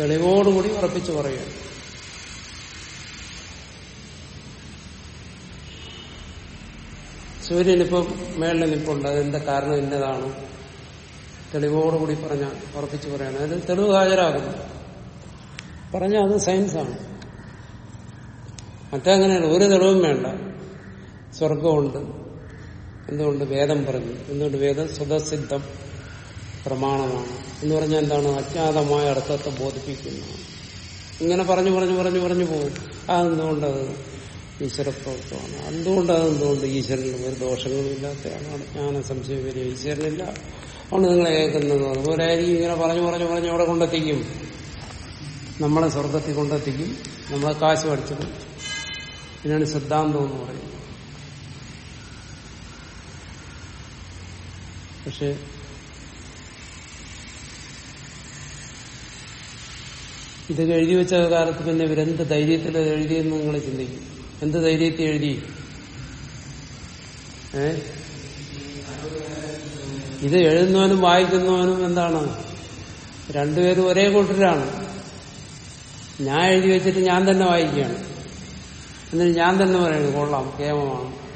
തെളിവോടുകൂടി ഉറപ്പിച്ചു പറയുക സൂര്യൻ ഇപ്പം മേളിൽ നിൽപ്പുണ്ട്. അതിന്റെ കാരണം ഇന്നതാണ്? തെളിവോടുകൂടി പറഞ്ഞ ഉറപ്പിച്ചു പറയണം അതിൽ തെളിവ് ഹാജരാകുന്നു. പറഞ്ഞാൽ അത് സയൻസാണ്. മറ്റേ അങ്ങനെയാണ് ഒരു തെളിവും വേണ്ട. സ്വർഗമുണ്ട് എന്തുകൊണ്ട് വേദം പറഞ്ഞു? എന്തുകൊണ്ട് വേദം? സ്വതസിദ്ധം പ്രമാണമാണ്. എന്ന് പറഞ്ഞാൽ എന്താണ്? അജ്ഞാതമായ അർത്ഥത്തെ ബോധിപ്പിക്കുന്നു. ഇങ്ങനെ പറഞ്ഞു പറഞ്ഞു പറഞ്ഞു പറഞ്ഞു പോകും. അതെന്തുകൊണ്ടത്? ഈശ്വരപ്രവൃത്തമാണ് എന്തുകൊണ്ട് അതെന്തുകൊണ്ട് ഈശ്വരന് ഒരു ദോഷങ്ങളും ഇല്ലാത്തയാളാണ്. ജ്ഞാന സംശയം വരെ ഈശ്വരനില്ല. അതുകൊണ്ട് നിങ്ങളെ കേൾക്കുന്നത് അതുപോലെ ആയിരിക്കും. ഇങ്ങനെ പറഞ്ഞു പറഞ്ഞു പറഞ്ഞു അവിടെ കൊണ്ടെത്തിക്കും. നമ്മളെ സ്വർഗത്തിൽ കൊണ്ടെത്തിക്കും. നമ്മളെ കാശ് പഠിച്ചത് ഇതിനാണ് സിദ്ധാന്തം എന്ന് പറയുന്നത്. പക്ഷെ ഇത് എഴുതി വെച്ച കാലത്ത് പിന്നെ ഇവരെന്ത് ധൈര്യത്തിൽ എഴുതിയെന്ന് നിങ്ങൾ ചിന്തിക്കും. എന്ത് ധൈര്യത്തിൽ എഴുതി? ഏ? ഇത് എഴുതുന്നവനും വായിക്കുന്നവനും എന്താണ്? രണ്ടുപേരും ഒരേ കൂട്ടരാണ്. ഞാൻ എഴുതി വെച്ചിട്ട് ഞാൻ തന്നെ വായിക്കുകയാണ്. എന്നിട്ട് ഞാൻ തന്നെ പറയുന്നത് കൊള്ളാം കേമമാണ്.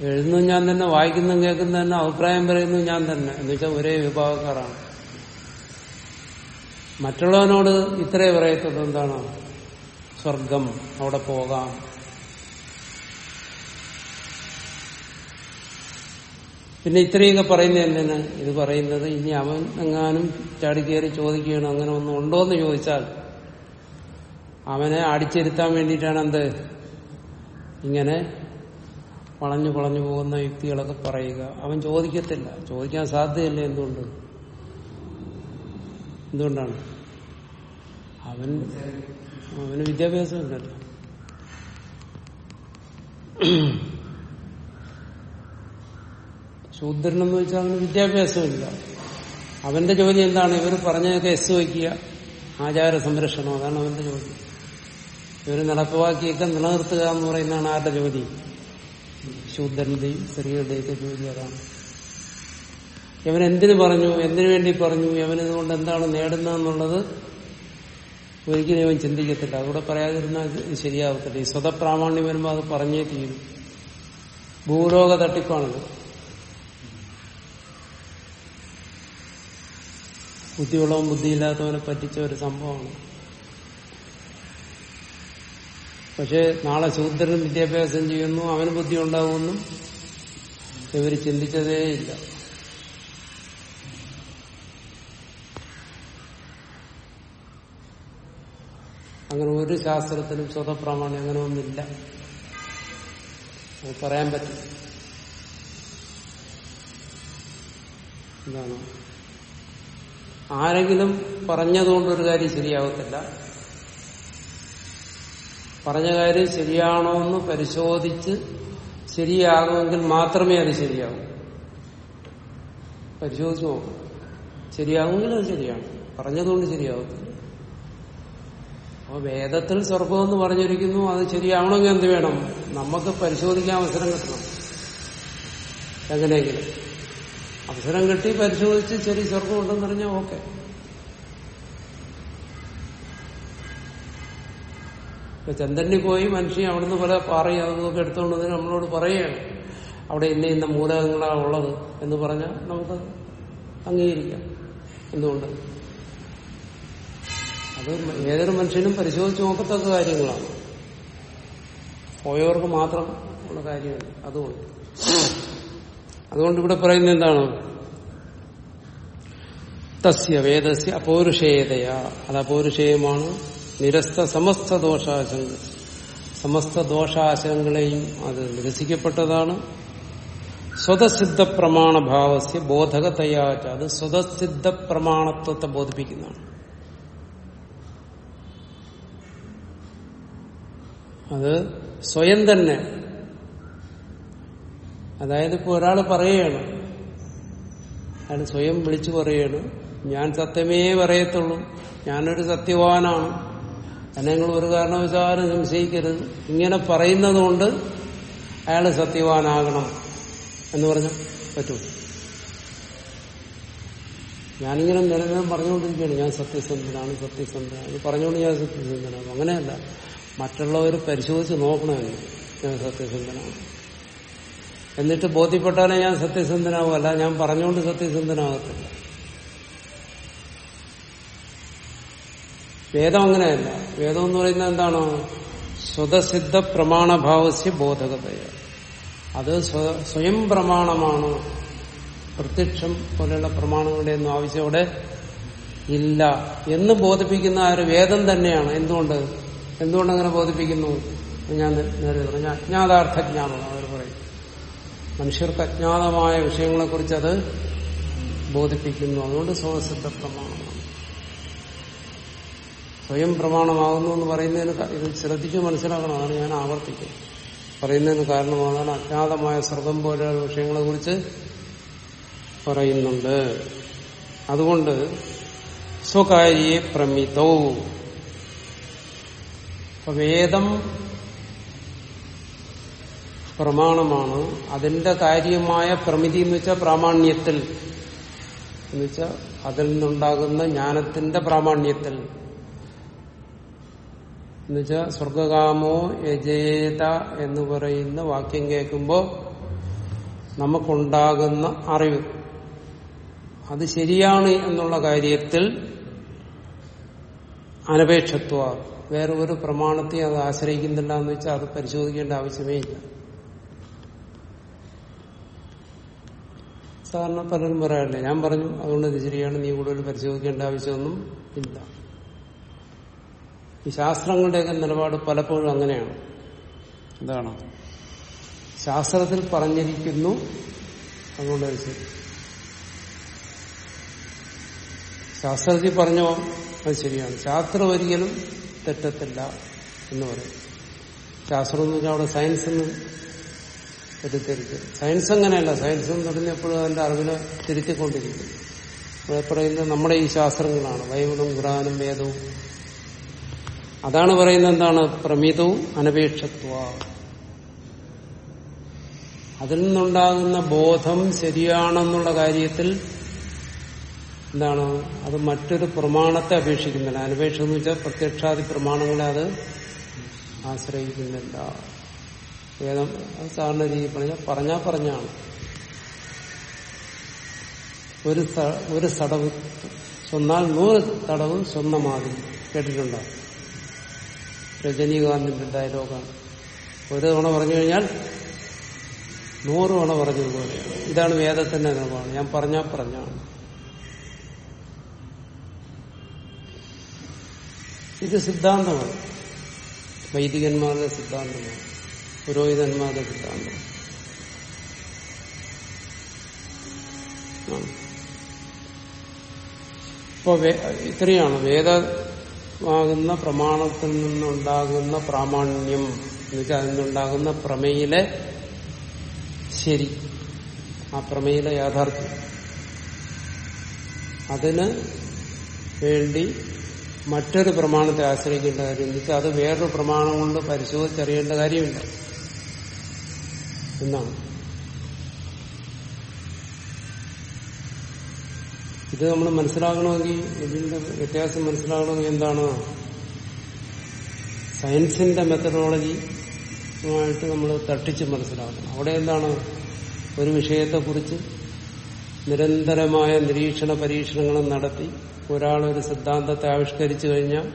എഴുതുന്നു ഞാൻ തന്നെ വായിക്കുന്നു കേൾക്കുന്നു തന്നെ അഭിപ്രായം പറയുന്നു ഞാൻ തന്നെ. എന്ന് വെച്ചാൽ ഒരേ വിഭാഗക്കാരാണ്. മറ്റുള്ളവനോട് ഇത്രേ പറയത്തുള്ളൂ. എന്താണ്? സ്വർഗം അവിടെ പോകാം. പിന്നെ ഇത്രയൊക്കെ പറയുന്നത് എന്തിന്? ഇത് പറയുന്നത് ഇനി അവൻ എങ്ങാനും ചാടിക്കയറി ചോദിക്കുകയാണ് അങ്ങനെ ഒന്നും ഉണ്ടോ എന്ന് ചോദിച്ചാൽ അവനെ അടിച്ചിരുത്താൻ വേണ്ടിയിട്ടാണ് എന്ത്? ഇങ്ങനെ വളഞ്ഞു വളഞ്ഞു പോകുന്ന യുക്തികളൊക്കെ പറയുക. അവൻ ചോദിക്കത്തില്ല. ചോദിക്കാൻ സാധ്യതയില്ല എന്തുകൊണ്ട്? എന്തുകൊണ്ടാണ്? അവൻ അവന് വിദ്യാഭ്യാസം ഉണ്ടല്ലോ ശൂദ്രൻ എന്ന് വെച്ചാൽ അവന് വിദ്യാഭ്യാസമില്ല. അവന്റെ ജോലി എന്താണ്? ഇവർ പറഞ്ഞതൊക്കെ എസ് വയ്ക്കുക. ആചാര സംരക്ഷണം അതാണ് അവന്റെ ജോലി. ഇവർ നടപ്പുവാക്കിയൊക്കെ നിലനിർത്തുക എന്ന് പറയുന്നതാണ് ആരുടെ ജോലി? ശൂദ്രന്റെയും സ്ത്രീകളുടെയൊക്കെ ജോലി അതാണ്. യവൻ എന്തിനു പറഞ്ഞു? എന്തിനു വേണ്ടി പറഞ്ഞു? ഇവൻ ഇതുകൊണ്ട് എന്താണ് നേടുന്നതെന്നുള്ളത് ഒരിക്കലും ഇവൻ ചിന്തിക്കത്തില്ല. അതുകൂടെ പറയാതിരുന്നാൽ ശരിയാവത്തില്ല. ഈ സ്വതപ്രാമാണ്യം വരുമ്പോൾ അത് പറഞ്ഞേ തീരും. ഭൂലോക തട്ടിപ്പാണത്. ബുദ്ധിയുള്ളവൻ ബുദ്ധിയില്ലാത്തവനെ പറ്റിച്ച ഒരു സംഭവമാണ്. പക്ഷെ നാളെ ശൂദ്രനും വിദ്യാഭ്യാസം ചെയ്യുന്നു അവന് ബുദ്ധി ഉണ്ടാവുമെന്നും ഇവർ ചിന്തിച്ചതേയില്ല അങ്ങനെ ഒരു ശാസ്ത്രത്തിനും സ്വതപ്രാമാണ്യം അങ്ങനെ ഒന്നില്ല അത് പറയാൻ പറ്റും. എന്താണ്? ആരെങ്കിലും പറഞ്ഞതുകൊണ്ട് ഒരു കാര്യം ശരിയാവത്തില്ല. പറഞ്ഞ കാര്യം ശരിയാണോ എന്ന് പരിശോധിച്ച് ശരിയാകുമെങ്കിൽ മാത്രമേ അത് ശരിയാകൂ പരിശോധിച്ച് നോക്കും. ശരിയാകുമെങ്കിൽ അത് ശരിയാണ്. പറഞ്ഞതുകൊണ്ട് ശരിയാകത്തില്ല അപ്പൊ വേദത്തിൽ സ്വർഗം എന്ന് പറഞ്ഞിരിക്കുന്നു അത് ശരിയാവണമെങ്കിൽ എന്ത് വേണം? നമുക്ക് പരിശോധിക്കാൻ അവസരം കിട്ടണം. എങ്ങനെയെങ്കിലും. അവസരം കിട്ടി പരിശോധിച്ച് ശരി സ്വർഗം ഉണ്ടെന്ന് പറഞ്ഞാൽ ഓക്കെ. ഇപ്പൊ ചന്ദ്രനിൽ പോയി മനുഷ്യൻ അവിടുന്ന് പല പാറയും അതൊക്കെ നമ്മളോട് പറയുകയാണ്. അവിടെ ഇന്ന ഇന്ന മൂലകങ്ങളാണ് ഉള്ളത് എന്ന് പറഞ്ഞാൽ നമുക്ക് അംഗീകരിക്കാം. എന്തുകൊണ്ട്? അത് ഏതൊരു മനുഷ്യനും പരിശോധിച്ച് നോക്കത്തക്ക കാര്യങ്ങളാണ്. പോയവർക്ക് മാത്രം ഉള്ള കാര്യമല്ല. അതുകൊണ്ട്. അതുകൊണ്ട് ഇവിടെ പറയുന്നത് എന്താണ്? തസ്യ വേദസ്യ അപൗരുഷേയതയാ. അത് അപൗരുഷേയമാണ്. നിരസ്ത സമസ്ത ദോഷാശങ്ക സമസ്ത ദോഷാശങ്കളെയും അത് നിരസിക്കപ്പെട്ടതാണ്. സ്വതസിദ്ധ പ്രമാണഭാവസ്യ ബോധകതയാച്ച അത് സ്വതസിദ്ധ പ്രമാണത്വത്തെ ബോധിപ്പിക്കുന്നതാണ്. അത് സ്വയം തന്നെ. അതായത് ഇപ്പൊ ഒരാൾ പറയുകയാണ് അയാൾ സ്വയം വിളിച്ചു പറയുകയാണ് ഞാൻ സത്യമേ പറയത്തുള്ളൂ. ഞാനൊരു സത്യവാനാണ്. എന്നെ നിങ്ങൾ ഒരു കാരണവശാലും സംശയിക്കരുത്. ഇങ്ങനെ പറയുന്നത് കൊണ്ട് അയാൾ സത്യവാനാകണം എന്ന് പറഞ്ഞു പറ്റൂ. ഞാനിങ്ങനെ നിരന്തരം പറഞ്ഞുകൊണ്ടിരിക്കുകയാണ്. ഞാൻ സത്യസന്ധനാണ് സത്യസന്ധനാണ്. പറഞ്ഞുകൊണ്ട് ഞാൻ സത്യസന്ധനാണ്. അങ്ങനെയല്ല. മറ്റുള്ളവർ പരിശോധിച്ച് നോക്കണമെന്ന് ഞാൻ സത്യസന്ധനാണ്. എന്നിട്ട് ബോധ്യപ്പെട്ടാലേ ഞാൻ സത്യസന്ധനാവും. അല്ല ഞാൻ പറഞ്ഞുകൊണ്ട് സത്യസന്ധനാകത്തില്ല. വേദം അങ്ങനെയല്ല. വേദം എന്ന് പറയുന്നത് എന്താണോ? സ്വതസിദ്ധ പ്രമാണഭാവസ്യ ബോധകതയ. അത് സ്വയം പ്രമാണമാണ്. പ്രത്യക്ഷം പോലെയുള്ള പ്രമാണങ്ങളുടെ ഒന്നും ആവശ്യം അവിടെ ഇല്ല. എന്ന് ബോധിപ്പിക്കുന്ന ആ ഒരു വേദം തന്നെയാണ്. എന്തുകൊണ്ട്? എന്തുകൊണ്ട് അങ്ങനെ ബോധിപ്പിക്കുന്നു? ഞാൻ നേരെ പറഞ്ഞു. അജ്ഞാതാർത്ഥജ്ഞാനം അവർ പറയും. മനുഷ്യർക്ക് അജ്ഞാതമായ വിഷയങ്ങളെക്കുറിച്ച് അത് ബോധിപ്പിക്കുന്നു. അതുകൊണ്ട് സ്വസിദ്ധ പ്രമാണമാണ് സ്വയം പ്രമാണമാകുന്നു എന്ന് പറയുന്നതിന് ഇത് ശ്രദ്ധിച്ച് മനസ്സിലാക്കണം അതാണ് ഞാൻ ആവർത്തിക്കുന്നത്. പറയുന്നതിന് കാരണം അജ്ഞാതമായ സ്വർഗം പോലെയുള്ള വിഷയങ്ങളെ കുറിച്ച് പറയുന്നുണ്ട്. അതുകൊണ്ട് സ്വകാര്യെ പ്രമിതൗ. വേദം പ്രമാണമാണ്. അതിന്റെ കാര്യമായ പ്രമിതി എന്ന് വെച്ചാൽ പ്രാമാണ്യത്തിൽ. എന്ന് വെച്ചാൽ അതിൽ നിന്നുണ്ടാകുന്ന ജ്ഞാനത്തിന്റെ പ്രാമാണ്യത്തിൽ. എന്നുവെച്ചാൽ സ്വർഗകാമോ യജേത എന്ന് പറയുന്ന വാക്യം കേൾക്കുമ്പോൾ നമുക്കുണ്ടാകുന്ന അറിവ്. അത് ശരിയാണ് എന്നുള്ള കാര്യത്തിൽ അനപേക്ഷത്വ. വേറെ ഒരു പ്രമാണത്തെ അത് ആശ്രയിക്കുന്നില്ല എന്ന് വെച്ചാൽ അത് പരിശോധിക്കേണ്ട ആവശ്യമേ ഇല്ല. സാധാരണ പലരും പറയാറില്ല ഞാൻ പറഞ്ഞു അതുകൊണ്ട് ഇത് ശരിയാണ് നീ കൂടുതൽ പരിശോധിക്കേണ്ട ആവശ്യമൊന്നും ഇല്ല. ഈ ശാസ്ത്രങ്ങളുടെയൊക്കെ നിലപാട് പലപ്പോഴും അങ്ങനെയാണ്. എന്താണ്? ശാസ്ത്രത്തിൽ പറഞ്ഞിരിക്കുന്നു അതുകൊണ്ട് അത് ശരി. ശാസ്ത്രത്തിൽ പറഞ്ഞോ അത് ശരിയാണ്. ശാസ്ത്രം ഒരിക്കലും തെറ്റത്തില്ല എന്ന് പറയും. ശാസ്ത്രം എന്ന് വെച്ചാൽ അവിടെ സയൻസ് എന്ന് തെറ്റിദ്ധരിക്കും സയൻസ് അങ്ങനെയല്ല. സയൻസ് എന്ന് പറയുന്നത് എപ്പോഴും അതിന്റെ അറിവിനെ തിരുത്തിക്കൊണ്ടിരിക്കും. ഇവിടെ പറയുന്നത് നമ്മുടെ ഈ ശാസ്ത്രങ്ങളാണ്. ബൈബിളും ഖുറാനും വേദവും അതാണ് പറയുന്നത് എന്താണ്? പ്രമിതവും അനപേക്ഷത്വ. അതിൽ നിന്നുണ്ടാകുന്ന ബോധം ശരിയാണെന്നുള്ള കാര്യത്തിൽ എന്താണ്? അത് മറ്റൊരു പ്രമാണത്തെ അപേക്ഷിക്കുന്നില്ല. അനപേക്ഷ എന്ന് വെച്ചാൽ പ്രത്യക്ഷാദി പ്രമാണങ്ങളെ അത് ആശ്രയിക്കുന്നില്ല. വേദം സാറിന്റെ രീതി പറഞ്ഞാൽ പറഞ്ഞാ പറഞ്ഞാണ്. ഒരു ഒരു സടവ് സ്വന്നാൽ നൂറ് തടവ് സ്വന്തമാകും. കേട്ടിട്ടുണ്ടോ? രജനീകാന്തിന്റെ ഡയലോഗാണ് ഒരു തവണ പറഞ്ഞു കഴിഞ്ഞാൽ നൂറ് തവണ പറഞ്ഞതുപോലെയാണ് ഇതാണ് വേദത്തിന്റെ അനുഭവമാണ് ഞാൻ പറഞ്ഞാ പറഞ്ഞാണ്. ഇത് സിദ്ധാന്തമാണ്. വൈദികന്മാരുടെ സിദ്ധാന്തമാണ്. പുരോഹിതന്മാരുടെ സിദ്ധാന്തം ഇപ്പൊ ഇത്രയാണ്. വേദമാകുന്ന പ്രമാണത്തിൽ നിന്നുണ്ടാകുന്ന പ്രാമാണ്യം. എന്നുവെച്ചാൽ അതിൽ നിന്നുണ്ടാകുന്ന പ്രമേയിലെ ശരി. ആ പ്രമേയിലെ യാഥാർത്ഥ്യം. അതിന് വേണ്ടി മറ്റൊരു പ്രമാണത്തെ ആശ്രയിക്കേണ്ട കാര്യം എന്ന് വെച്ചാൽ അത് വേറൊരു പ്രമാണം കൊണ്ട് പരിശോധിച്ചറിയേണ്ട കാര്യമില്ല. എന്നാണ്. ഇത് നമ്മൾ മനസ്സിലാകണമെങ്കിൽ ഇതിന്റെ വ്യത്യാസം മനസ്സിലാകണമെങ്കിൽ എന്താണ്? സയൻസിന്റെ മെത്തഡോളജിയുമായിട്ട് നമ്മൾ തട്ടിച്ച് മനസ്സിലാക്കണം. അവിടെ എന്താണ്? ഒരു വിഷയത്തെക്കുറിച്ച് നിരന്തരമായ നിരീക്ഷണ പരീക്ഷണങ്ങൾ നടത്തി ഒരാൾ ഒരു സിദ്ധാന്തത്തെ ആവിഷ്കരിച്ചു കഴിഞ്ഞാൽ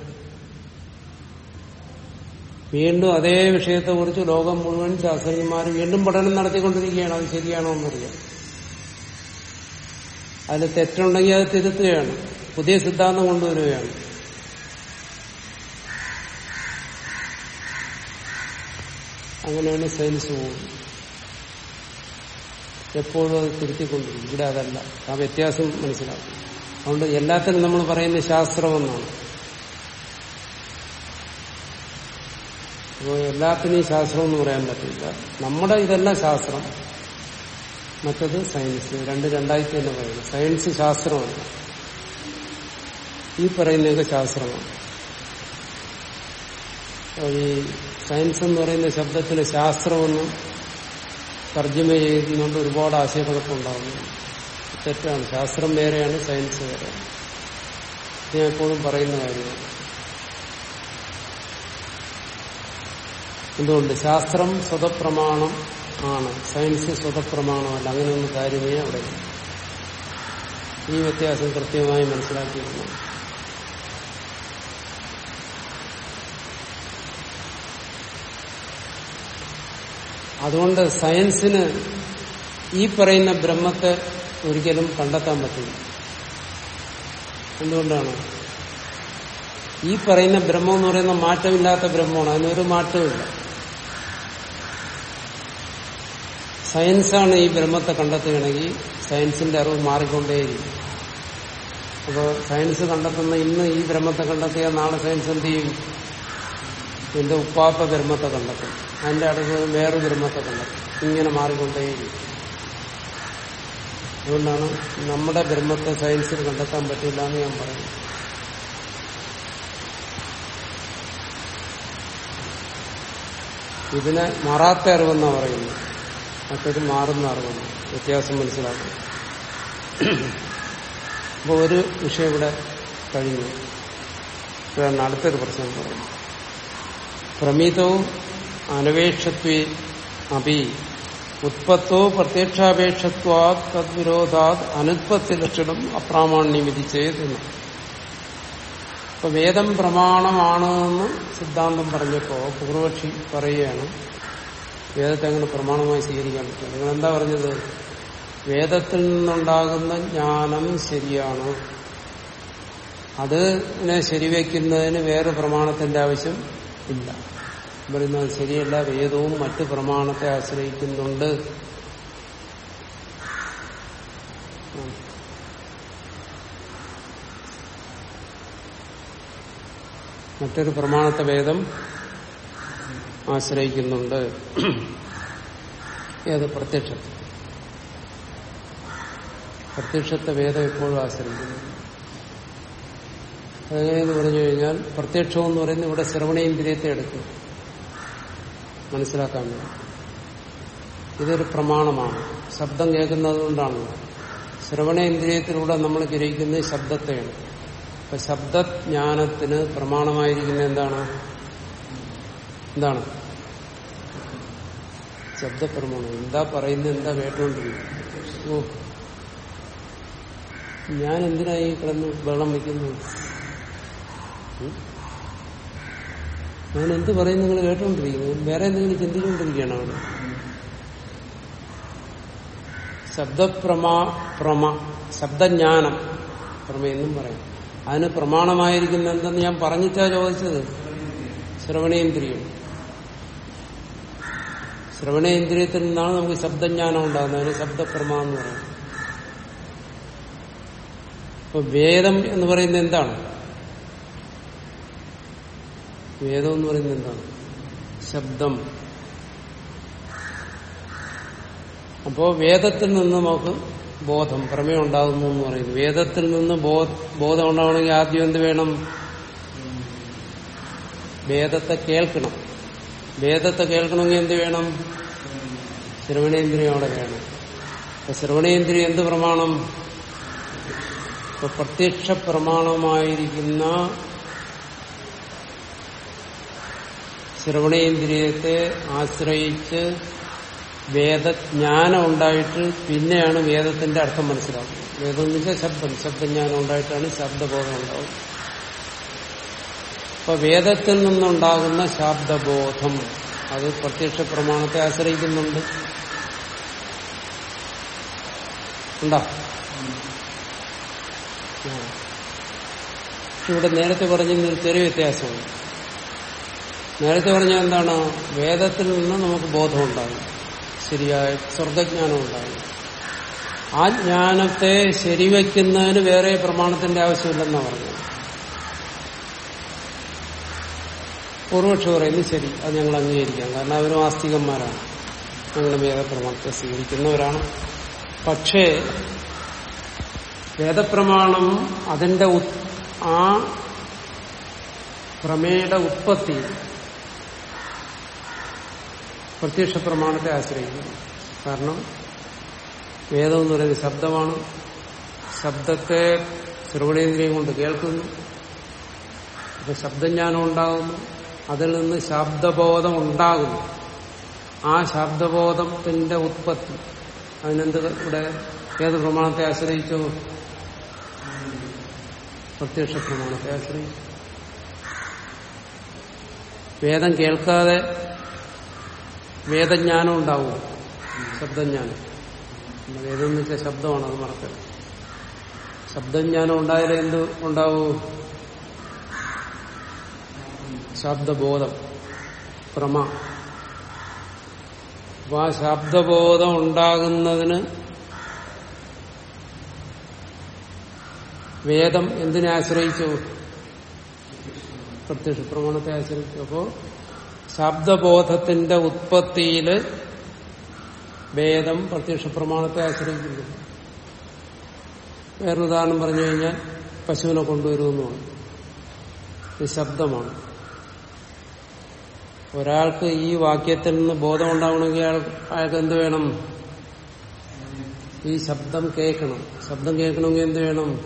വീണ്ടും അതേ വിഷയത്തെക്കുറിച്ച് ലോകം മുഴുവൻ ശാസ്ത്രജ്ഞന്മാർ വീണ്ടും പഠനം നടത്തിക്കൊണ്ടിരിക്കുകയാണ്. അത് ശരിയാണോ എന്നറിയാം. അതിൽ തെറ്റുണ്ടെങ്കിൽ അത് തിരുത്തുകയാണ്. പുതിയ സിദ്ധാന്തം കൊണ്ടുവരികയാണ്. അങ്ങനെയാണ് സയൻസ് പോകുന്നത്. എപ്പോഴും അത് തിരുത്തിക്കൊണ്ടിരിക്കും. ഇവിടെ അതല്ല. ആ വ്യത്യാസം മനസ്സിലാക്കും. അതുകൊണ്ട് എല്ലാത്തിനും നമ്മൾ പറയുന്നത് ശാസ്ത്രമെന്നാണ് അപ്പോൾ എല്ലാത്തിനും ശാസ്ത്രം എന്ന് പറയാൻ പറ്റില്ല. നമ്മുടെ ഇതെല്ലാം ശാസ്ത്രം. മറ്റത് സയൻസ് രണ്ട് രണ്ടായി തന്നെ പറയുന്നു. സയൻസ് ശാസ്ത്രമല്ല ഈ പറയുന്നതൊക്കെ ശാസ്ത്രമാണ്. ഈ സയൻസ് എന്ന് പറയുന്ന ശബ്ദത്തിന് ശാസ്ത്രമെന്നും തർജമ ചെയ്യുന്നതുകൊണ്ട് ഒരുപാട് ആശയക്കുഴപ്പമുണ്ടാകുന്നു തെറ്റാണ്. ശാസ്ത്രം വേറെയാണ് സയൻസ് വേറെയാണ് ഞാൻ എപ്പോഴും പറയുന്ന കാര്യമാണ് എന്തുകൊണ്ട്? ശാസ്ത്രം സ്വതപ്രമാണം ആണ്. സയൻസ് സ്വതപ്രമാണമല്ല. അങ്ങനെയൊന്നും കാര്യമേ അവിടെ ഈ വ്യത്യാസം കൃത്യമായി മനസ്സിലാക്കിയിരുന്നു അതുകൊണ്ട് സയൻസിന് ഈ പറയുന്ന ബ്രഹ്മത്തെ ഒരിക്കലും കണ്ടെത്താൻ പറ്റില്ല. എന്തുകൊണ്ടാണ്? ഈ പറയുന്ന ബ്രഹ്മം എന്ന് പറയുന്ന മാറ്റമില്ലാത്ത ബ്രഹ്മമാണ്. അതിനൊരു മാറ്റമില്ല സയൻസാണ് ഈ ബ്രഹ്മത്തെ കണ്ടെത്തുകയാണെങ്കിൽ സയൻസിന്റെ അറിവ് മാറിക്കൊണ്ടേയിരിക്കും. അപ്പോൾ സയൻസ് കണ്ടെത്തുന്ന ഇന്ന് ഈ ബ്രഹ്മത്തെ കണ്ടെത്തിയാൽ നാളെ സയൻസ് എന്ത് ചെയ്യും? ഇതിന്റെ ഉപ്പാപ്പ ബ്രഹ്മത്തെ കണ്ടെത്തും. അതിന്റെ അടുത്ത് വേറെ ബ്രഹ്മത്തെ കണ്ടെത്തും. ഇങ്ങനെ മാറിക്കൊണ്ടേയിരിക്കും. അതുകൊണ്ടാണ് നമ്മുടെ ബ്രഹ്മത്തെ സയൻസിൽ കണ്ടെത്താൻ പറ്റില്ല എന്ന് ഞാൻ പറയുന്നു ഇതിനെ മാറാത്ത അറിവെന്നാ പറയുന്നത്. മറ്റൊരു മാറുന്ന അറിവാണ്. വ്യത്യാസം മനസ്സിലാക്കും. അപ്പോൾ ഒരു വിഷയം ഇവിടെ കഴിഞ്ഞു. ഇതാണ് അടുത്തൊരു പ്രശ്നം പറയുന്നത്. പ്രമിതവും അനപേക്ഷത്വേ അപി ഉത്പത്തോ പ്രത്യക്ഷാപേക്ഷത്വാ തദ്വിരോധാത് അനുത്പത്തി ലക്ഷണം അപ്രാമാണ്യം ചെയ്തെന്ന് അപ്പൊ വേദം പ്രമാണമാണ് എന്ന് സിദ്ധാന്തം പറഞ്ഞപ്പോ പൂർവക്ഷി പറയുകയാണ്. വേദത്തെ അങ്ങനെ പ്രമാണമായി സ്വീകരിക്കാൻ പറ്റും നിങ്ങൾ എന്താ പറഞ്ഞത്? വേദത്തിൽ നിന്നുണ്ടാകുന്ന ജ്ഞാനം ശരിയാണ്. അതിനെ ശരിവെക്കുന്നതിന് വേറെ പ്രമാണത്തിന്റെ ആവശ്യം ഇല്ല. പറയുന്നത് ശരിയല്ല. വേദവും മറ്റ് പ്രമാണത്തെ ആശ്രയിക്കുന്നുണ്ട്. മറ്റൊരു പ്രമാണത്തെ വേദം ആശ്രയിക്കുന്നുണ്ട്. ഏത് പ്രത്യക്ഷത്തെ പ്രത്യക്ഷത്തെ വേദം എപ്പോഴും ആശ്രയിക്കുന്നു. അതെങ്ങനെയെന്ന് പറഞ്ഞു കഴിഞ്ഞാൽ പ്രത്യക്ഷം എന്ന് പറയുന്നത് ഇവിടെ ശ്രവണേന്ദ്രിയത്തെ എടുക്കും. മനസ്സിലാക്കാൻ വേണ്ടി. ഇതൊരു പ്രമാണമാണ്. ശബ്ദം കേൾക്കുന്നത് കൊണ്ടാണ് ശ്രവണേന്ദ്രിയത്തിലൂടെ നമ്മൾ ഗ്രഹിക്കുന്നത് ശബ്ദത്തെയാണ്. അപ്പൊ ശബ്ദജ്ഞാനത്തിന് പ്രമാണമായിരിക്കുന്ന എന്താണ്? എന്താണ്? ശബ്ദപ്രമാണം എന്താ പറയുന്നത്? എന്താ കേട്ടോണ്ടിരിക്കുന്നത് ഓ. ഞാൻ എന്തിനായി കിടന്ന് വെള്ളം വയ്ക്കുന്നു ഞാൻ എന്ത് പറയും നിങ്ങൾ കേട്ടോണ്ടിരിക്കുന്നു? വേറെ എന്തെങ്കിലും ചിന്തിച്ചുകൊണ്ടിരിക്കുകയാണ് അവിടെ? ശബ്ദപ്രമാ പ്രമ ശബ്ദജ്ഞാനം. പ്രമയെന്നും പറയാം. അതിന് പ്രമാണമായിരിക്കുന്ന എന്തെന്ന് ഞാൻ പറഞ്ഞിട്ടാ ചോദിച്ചത്? ശ്രവണേന്ദ്രിയം. ശ്രവണേന്ദ്രിയത്തിൽ നിന്നാണ് നമുക്ക് ശബ്ദജ്ഞാനം ഉണ്ടാകുന്നത്. അതിന് ശബ്ദപ്രമ എന്ന് പറയും. അപ്പൊ വേദം എന്ന് പറയുന്നത് എന്താണ്? വേദം എന്ന് പറയുന്നത് എന്താണ്? ശബ്ദം. അപ്പോ വേദത്തിൽ നിന്ന് നമുക്ക് ബോധം പ്രമേയം ഉണ്ടാകുന്നു എന്ന് പറയുന്നു. വേദത്തിൽ നിന്ന് ബോധം ഉണ്ടാവണമെങ്കിൽ ആദ്യം എന്ത് വേണം? വേദത്തെ കേൾക്കണം. വേദത്തെ കേൾക്കണമെങ്കിൽ എന്ത് വേണം? ശ്രവണേന്ദ്രിയം അവിടെ വേണം. അപ്പൊ ശ്രവണേന്ദ്രിയം എന്ത് പ്രമാണം? ഇപ്പൊ പ്രത്യക്ഷ പ്രമാണമായിരിക്കുന്ന ശ്രവണേന്ദ്രിയത്തെ ആശ്രയിച്ച് വേദജ്ഞാനം ഉണ്ടായിട്ട് പിന്നെയാണ് വേദത്തിന്റെ അർത്ഥം മനസ്സിലാക്കുന്നത് വേദം എന്ന് വെച്ചാൽ ശബ്ദം. ശബ്ദജ്ഞാനം ഉണ്ടായിട്ടാണ് ശബ്ദബോധം ഉണ്ടാവുന്നത്. അപ്പൊ വേദത്തിൽ നിന്നുണ്ടാകുന്ന ശാബ്ദബോധം. അത് പ്രത്യക്ഷ പ്രമാണത്തെ ആശ്രയിക്കുന്നുണ്ട്. ഉണ്ടോ? ഇവിടെ നേരത്തെ പറഞ്ഞതിന് ചെറിയ വ്യത്യാസമുണ്ട്. നേരത്തെ പറഞ്ഞാൽ എന്താണ്? വേദത്തിൽ നിന്ന് നമുക്ക് ബോധമുണ്ടാകും. ശരിയായ സ്വർഗജ്ഞാനം ഉണ്ടാകും. ആ ജ്ഞാനത്തെ ശരിവയ്ക്കുന്നതിന് വേറെ പ്രമാണത്തിന്റെ ആവശ്യമില്ലെന്നാണ് പറഞ്ഞത്. പൂർവക്ഷ പറയുന്നത് ശരി. അത് ഞങ്ങൾ അംഗീകരിക്കാം. കാരണം അവരും ആസ്തികന്മാരാണ്. ഞങ്ങൾ വേദപ്രമാണത്തെ സ്വീകരിക്കുന്നവരാണ്. പക്ഷേ വേദപ്രമാണം അതിന്റെ ആ പ്രമേയുടെ ഉത്പത്തി പ്രത്യക്ഷ പ്രമാണത്തെ ആശ്രയിക്കുന്നു. കാരണം വേദം എന്ന് പറയുന്നത് ശബ്ദമാണ്. ശബ്ദത്തെ ശ്രവണേന്ദ്രിയം കൊണ്ട് കേൾക്കുന്നു. അപ്പൊ ശബ്ദജ്ഞാനം ഉണ്ടാകുന്നു. അതിൽ നിന്ന് ശബ്ദബോധം ഉണ്ടാകുന്നു. ആ ശബ്ദബോധത്തിന്റെ ഉത്പത്തി. അതിനെന്ത് ഇവിടെ ഏത് പ്രമാണത്തെ ആശ്രയിച്ചു? പ്രത്യക്ഷ പ്രമാണത്തെ ആശ്രയിച്ചു. വേദം കേൾക്കാതെ വേദജ്ഞാനം ഉണ്ടാവും. ശബ്ദജ്ഞാനം. വേദം എന്ന് വെച്ചാൽ ശബ്ദമാണ് അത് മറക്കരുത്. ശബ്ദജ്ഞാനം ഉണ്ടായാലേ എന്ത് ഉണ്ടാവൂ? ശബ്ദബോധം. പ്രമ. അപ്പൊ ആ ശബ്ദബോധം ഉണ്ടാകുന്നതിന് വേദം എന്തിനെ ആശ്രയിച്ചു? പ്രത്യക്ഷ പ്രമാണത്തെ ആശ്രയിച്ചു. അപ്പോ ശബ്ദബോധത്തിന്റെ ഉത്പത്തിയിൽ വേദം പ്രത്യക്ഷ പ്രമാണത്തെ ആശ്രയിക്കുന്നു. വേറൊരു ഉദാഹരണം പറഞ്ഞു കഴിഞ്ഞാൽ പശുവിനെ കൊണ്ടുവരുമെന്നാണ് ഇത് ശബ്ദമാണ്. ഒരാൾക്ക് ഈ വാക്യത്തിൽ നിന്ന് ബോധം ഉണ്ടാവണമെങ്കിൽ അയാൾ അയാൾക്ക് എന്ത് വേണം? ഈ ശബ്ദം കേൾക്കണം. ശബ്ദം കേൾക്കണമെങ്കിൽ എന്ത് വേണം?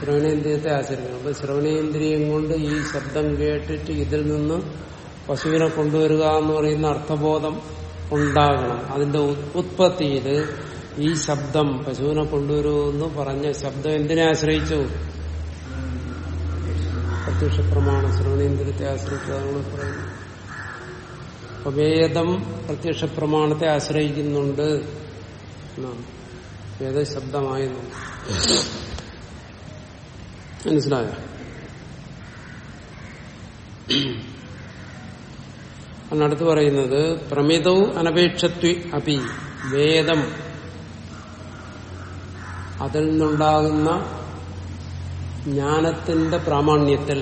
ശ്രവണേന്ദ്രിയത്തെ ആചരിക്കണം. അപ്പൊ ശ്രവണേന്ദ്രിയം കൊണ്ട് ഈ ശബ്ദം കേട്ടിട്ട് ഇതിൽ നിന്ന് പശുവിനെ കൊണ്ടുവരിക എന്ന് പറയുന്ന അർത്ഥബോധം ഉണ്ടാകണം. അതിന്റെ ഉത്പത്തിയിൽ ഈ ശബ്ദം പശുവിനെ കൊണ്ടുവരുമെന്ന് പറഞ്ഞ ശബ്ദം എന്തിനെ ആശ്രയിച്ചു? പ്രത്യക്ഷ പ്രമാണം ശ്രവണേന്ദ്രിയത്തെ ആശ്രയിച്ചതാണ് വേദം പ്രത്യക്ഷ പ്രമാണത്തെ ആശ്രയിക്കുന്നുണ്ട് എന്നാണ്. വേദശബ്ദമായെന്ന് മനസ്സിലായോ? അടുത്ത് പറയുന്നത് പ്രമിതവും അനപേക്ഷത്വ അപി വേദം. അതിൽ നിന്നുണ്ടാകുന്ന ജ്ഞാനത്തിന്റെ പ്രാമാണ്യത്തിൽ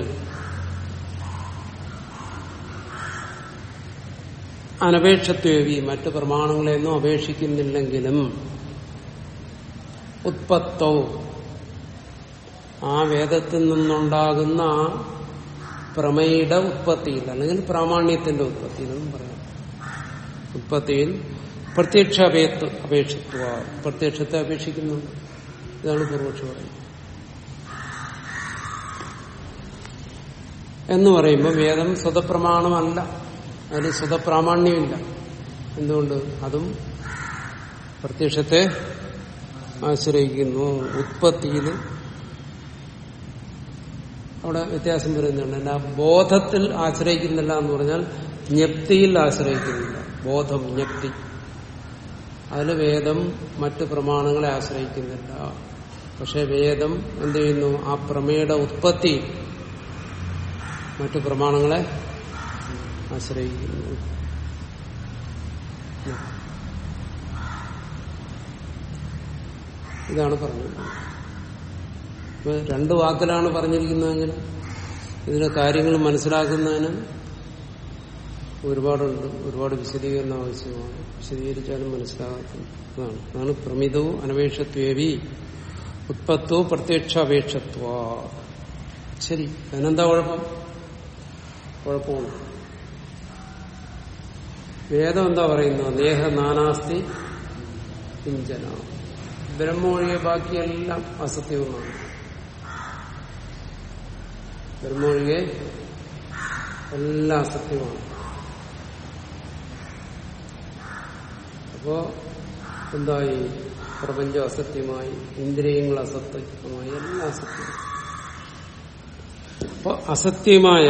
അനപേക്ഷത്വേവി മറ്റ് പ്രമാണങ്ങളെയൊന്നും അപേക്ഷിക്കുന്നില്ലെങ്കിലും ഉത്പത്തോ ആ വേദത്തിൽ നിന്നുണ്ടാകുന്ന ആ പ്രമേയുടെ ഉത്പത്തിയിൽ അല്ലെങ്കിൽ പ്രാമാണ്യത്തിന്റെ ഉത്പത്തിയിൽ എന്നും പറയാം. ഉത്പത്തിയിൽ പ്രത്യക്ഷ അപേക്ഷ അപേക്ഷിത്വ പ്രത്യക്ഷത്തെ അപേക്ഷിക്കുന്നുണ്ട്. ഇതാണ് പൂർവക്ഷ പറയുന്നത്. എന്ന് പറയുമ്പോൾ വേദം സ്വതപ്രമാണമല്ല. അതിന് സ്വതപ്രാമാണ്യമില്ല. എന്തുകൊണ്ട്? അതും പ്രത്യക്ഷത്തെ ആശ്രയിക്കുന്നു. ഉത്പത്തിയിൽ അവിടെ വ്യത്യാസം വരുന്നുണ്ട്. എന്നാ ബോധത്തിൽ ആശ്രയിക്കുന്നില്ല എന്ന് പറഞ്ഞാൽ ജ്ഞപ്തിയിൽ ആശ്രയിക്കുന്നില്ല. ബോധം ജ്ഞപ്തി. അതിൽ വേദം മറ്റു പ്രമാണങ്ങളെ ആശ്രയിക്കുന്നില്ല. പക്ഷെ വേദം എന്ത് ചെയ്യുന്നു? ആ പ്രമേയുടെ ഉത്പത്തി മറ്റു പ്രമാണങ്ങളെ ആശ്രയിക്കുന്നു. ഇതാണ് പറഞ്ഞത്. ഇപ്പൊ രണ്ട് വാക്കിലാണ് പറഞ്ഞിരിക്കുന്നതെങ്കിൽ ഇതിന്റെ കാര്യങ്ങൾ മനസ്സിലാക്കുന്നതിന് ഒരുപാടുണ്ട്. ഒരുപാട് വിശദീകരണം ആവശ്യമാണ്. വിശദീകരിച്ചാലും മനസ്സിലാകുന്നതാണ് അതാണ് പ്രമിതവും അനപേക്ഷത്വേവി ഉത്പത്തോ പ്രത്യക്ഷ അപേക്ഷത്വ ശരി. അതിനെന്താ കുഴപ്പം? കുഴപ്പമാണ് വേദം എന്താ പറയുന്നത്? ദേഹ നാനാസ്തി കിഞ്ചന. ബ്രഹ്മൊഴിയെ ബാക്കിയെല്ലാം അസത്യവുമാണ്. ബ്രഹ്മൊഴികെ എല്ലാം അസത്യമാണ് അപ്പോ എന്തായി? പ്രപഞ്ചം അസത്യമായി ഇന്ദ്രിയങ്ങൾ അസത്യമായി എല്ലാം അസത്യമായി അപ്പൊ അസത്യമായ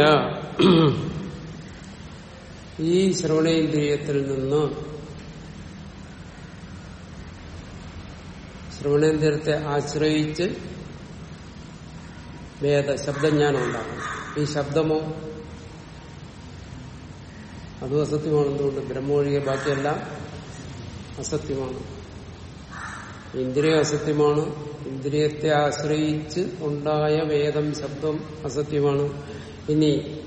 ഈ ശ്രവണേന്ദ്രിയത്തിൽ നിന്ന് ശ്രവണേന്ദ്രിയത്തെ ആശ്രയിച്ച് വേദ ശബ്ദജ്ഞാനം ഉണ്ടാകും ഈ ശബ്ദമോ അതും അസത്യമാണ് എന്തുകൊണ്ട് ബ്രഹ്മൊഴികെ ബാക്കിയെല്ലാം അസത്യമാണ്. ഇന്ദ്രിയം അസത്യമാണ്. ഇന്ദ്രിയത്തെ ആശ്രയിച്ച് ഉണ്ടായ വേദം ശബ്ദം അസത്യമാണ്. ഇനി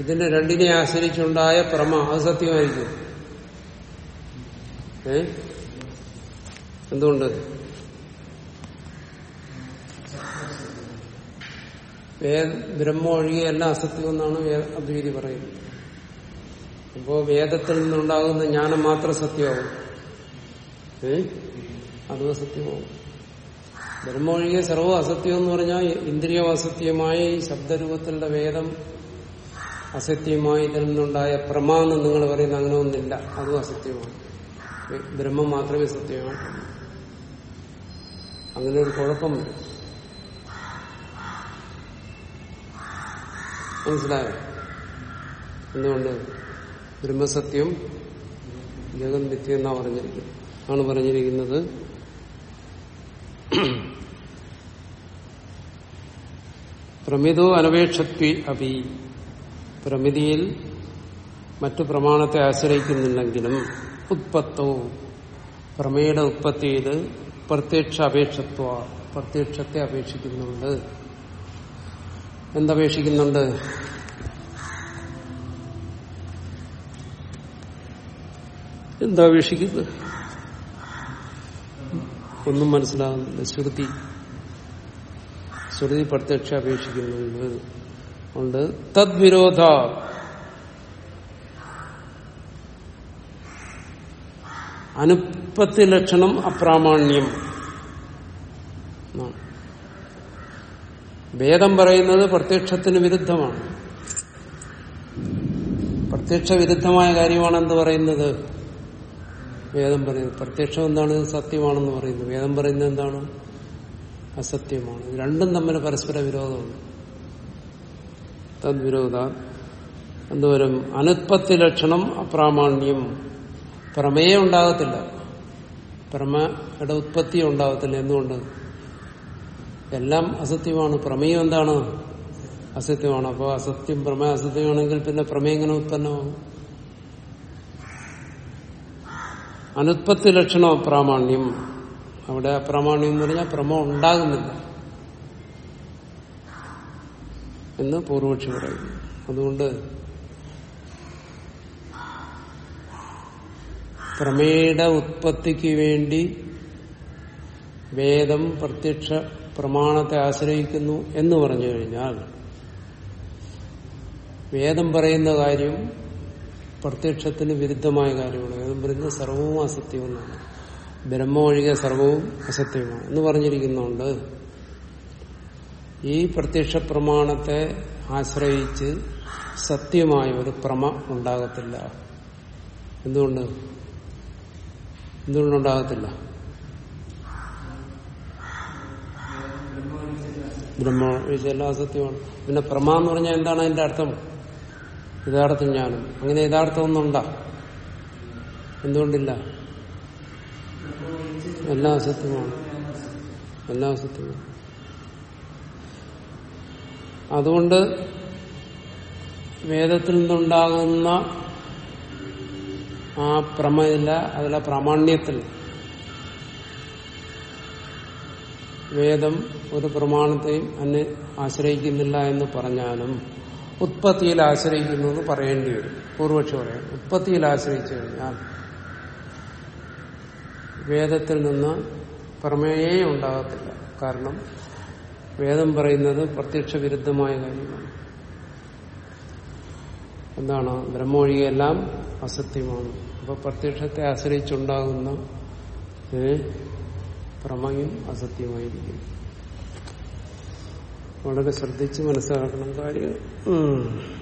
ഇതിന്റെ രണ്ടിനെ ആശ്രയിച്ചുണ്ടായ പ്രമ അത് സത്യമായിരിക്കും. ഏ? എന്തുകൊണ്ട്? ബ്രഹ്മ ഒഴികെ എല്ലാം അസത്യം എന്നാണ് വേ- അദ്വൈതി പറയുന്നത്. അപ്പോ വേദത്തിൽ നിന്നുണ്ടാകുന്ന ജ്ഞാനം മാത്രം സത്യമാവും. ഏ? അതും അസത്യമാവും. ബ്രഹ്മ ഒഴികെ സർവ അസത്യം എന്ന് പറഞ്ഞാൽ ഇന്ദ്രിയ അസത്യമായി ശബ്ദരൂപത്തിലുള്ള വേദം അസത്യമായി ഇതിൽ നിന്നുണ്ടായ പ്രമാന്ന് നിങ്ങൾ പറയുന്ന അങ്ങനെ ഒന്നില്ല അതും അസത്യമാണ്. ബ്രഹ്മം മാത്രമേ സത്യമാണ്. അങ്ങനെ ഒരു കുഴപ്പം വരും മനസ്സിലായോ? എന്തുകൊണ്ട്? ബ്രഹ്മസത്യം ജഗൻ വിദ്യ എന്നാ പറഞ്ഞിരിക്കുന്നത് ആണ് പറഞ്ഞിരിക്കുന്നത്. പ്രമിതോ അനപേക്ഷത്വി അപി പ്രമിതിയിൽ മറ്റു പ്രമാണത്തെ ആശ്രയിക്കുന്നുണ്ടെങ്കിലും ഉത്പത്തോ പ്രമേയുടെ ഉത്പത്തിയിൽ പ്രത്യക്ഷ അപേക്ഷത്വ പ്രത്യക്ഷത്തെ അപേക്ഷിക്കുന്നുണ്ട്. എന്തപേക്ഷിക്കുന്നുണ്ട്? എന്താപേക്ഷിക്കുന്നത്? ഒന്നും മനസ്സിലാകുന്നില്ല. ശ്രുതി. ശ്രുതി പ്രത്യക്ഷ അപേക്ഷിക്കുന്നുണ്ട്. ഉണ്ട്. തദ്വിരോധ. അനുപത്തി ലക്ഷണം അപ്രാമാണ്യം. വേദം പറയുന്നത് പ്രത്യക്ഷത്തിന് വിരുദ്ധമാണ്. പ്രത്യക്ഷ വിരുദ്ധമായ കാര്യമാണ് എന്ത് പറയുന്നത് വേദം പറയുന്നത്. പ്രത്യക്ഷം എന്താണ്? സത്യമാണെന്ന് പറയുന്നത്. വേദം പറയുന്നത് എന്താണ്? അസത്യമാണ്. രണ്ടും തമ്മിൽ പരസ്പര വിരോധമാണ് തദ്വിരോധ. എന്തോരം അനുത്പത്തി ലക്ഷണം അപ്രാമാണ്യം. പ്രമേയം ഉണ്ടാകത്തില്ല. പ്രമയുടെ ഉത്പത്തി ഉണ്ടാകത്തില്ല. എന്തുകൊണ്ട്? എല്ലാം അസത്യമാണ്. പ്രമേയം എന്താണ്? അസത്യമാണ്. അപ്പോൾ അസത്യം പ്രമേയ അസത്യമാണെങ്കിൽ പിന്നെ പ്രമേയം എങ്ങനെ ഉത്പന്നമാകും അനുത്പത്തി ലക്ഷണം അപ്രാമാണ്യം. അവിടെ അപ്രാമാണ്യം എന്ന് പറഞ്ഞാൽ പ്രമം ഉണ്ടാകുന്നില്ല. എന്ന് പൂർവക്ഷി പറയുന്നു അതുകൊണ്ട് പ്രമേയുടെ ഉത്പത്തിക്ക് വേണ്ടി വേദം പ്രത്യക്ഷ പ്രമാണത്തെ ആശ്രയിക്കുന്നു എന്ന് പറഞ്ഞു കഴിഞ്ഞാൽ വേദം പറയുന്ന കാര്യം പ്രത്യക്ഷത്തിന് വിരുദ്ധമായ കാര്യമാണ്. വേദം പറയുന്നത് സർവവും അസത്യമെന്നാണ് ബ്രഹ്മ ഒഴികെ സർവവും അസത്യമാണ് എന്ന് പറഞ്ഞിരിക്കുന്നുണ്ട്. ഈ പ്രത്യക്ഷ പ്രമാണത്തെ ആശ്രയിച്ച് സത്യമായ ഒരു പ്രമ ഉണ്ടാകത്തില്ല. എന്തുകൊണ്ട്? എന്തുകൊണ്ടുണ്ടാകത്തില്ല ബ്രഹ്മ എല്ലാ അസത്യമാണ്. പിന്നെ പ്രമ എന്ന് പറഞ്ഞാൽ എന്താണ് അതിന്റെ അർത്ഥം? യഥാർത്ഥം ജ്ഞാനം. അങ്ങനെ യഥാർത്ഥം ഒന്നുണ്ടാ എന്തുകൊണ്ടില്ല? എല്ലാ അസത്യമാണ്. എല്ലാ അസത്യമാണ്. അതുകൊണ്ട് വേദത്തിൽ നിന്നുണ്ടാകുന്ന ആ പ്രമയില്ല അതിലെ പ്രാമാണ്യത്തിൽ. വേദം ഒരു പ്രമാണത്തെയും അന്നെ ആശ്രയിക്കുന്നില്ല എന്ന് പറഞ്ഞാലും ഉത്പത്തിയിൽ ആശ്രയിക്കുന്നു എന്ന് പറയേണ്ടി വരും. പൂർവക്ഷി പറയാം ഉത്പത്തിയിൽ ആശ്രയിച്ചു കഴിഞ്ഞാൽ വേദത്തിൽ നിന്ന് പ്രമേയേ ഉണ്ടാകത്തില്ല. കാരണം വേദം പറയുന്നത് പ്രത്യക്ഷ വിരുദ്ധമായ കാര്യമാണ്. എന്താണ്? ബ്രഹ്മൊഴിയെല്ലാം അസത്യമാണ്. അപ്പൊ പ്രത്യക്ഷത്തെ ആശ്രയിച്ചുണ്ടാകുന്ന പ്രമയും അസത്യമായിരിക്കും. വളരെ ശ്രദ്ധിച്ച് മനസ്സിലാക്കണം കാര്യം.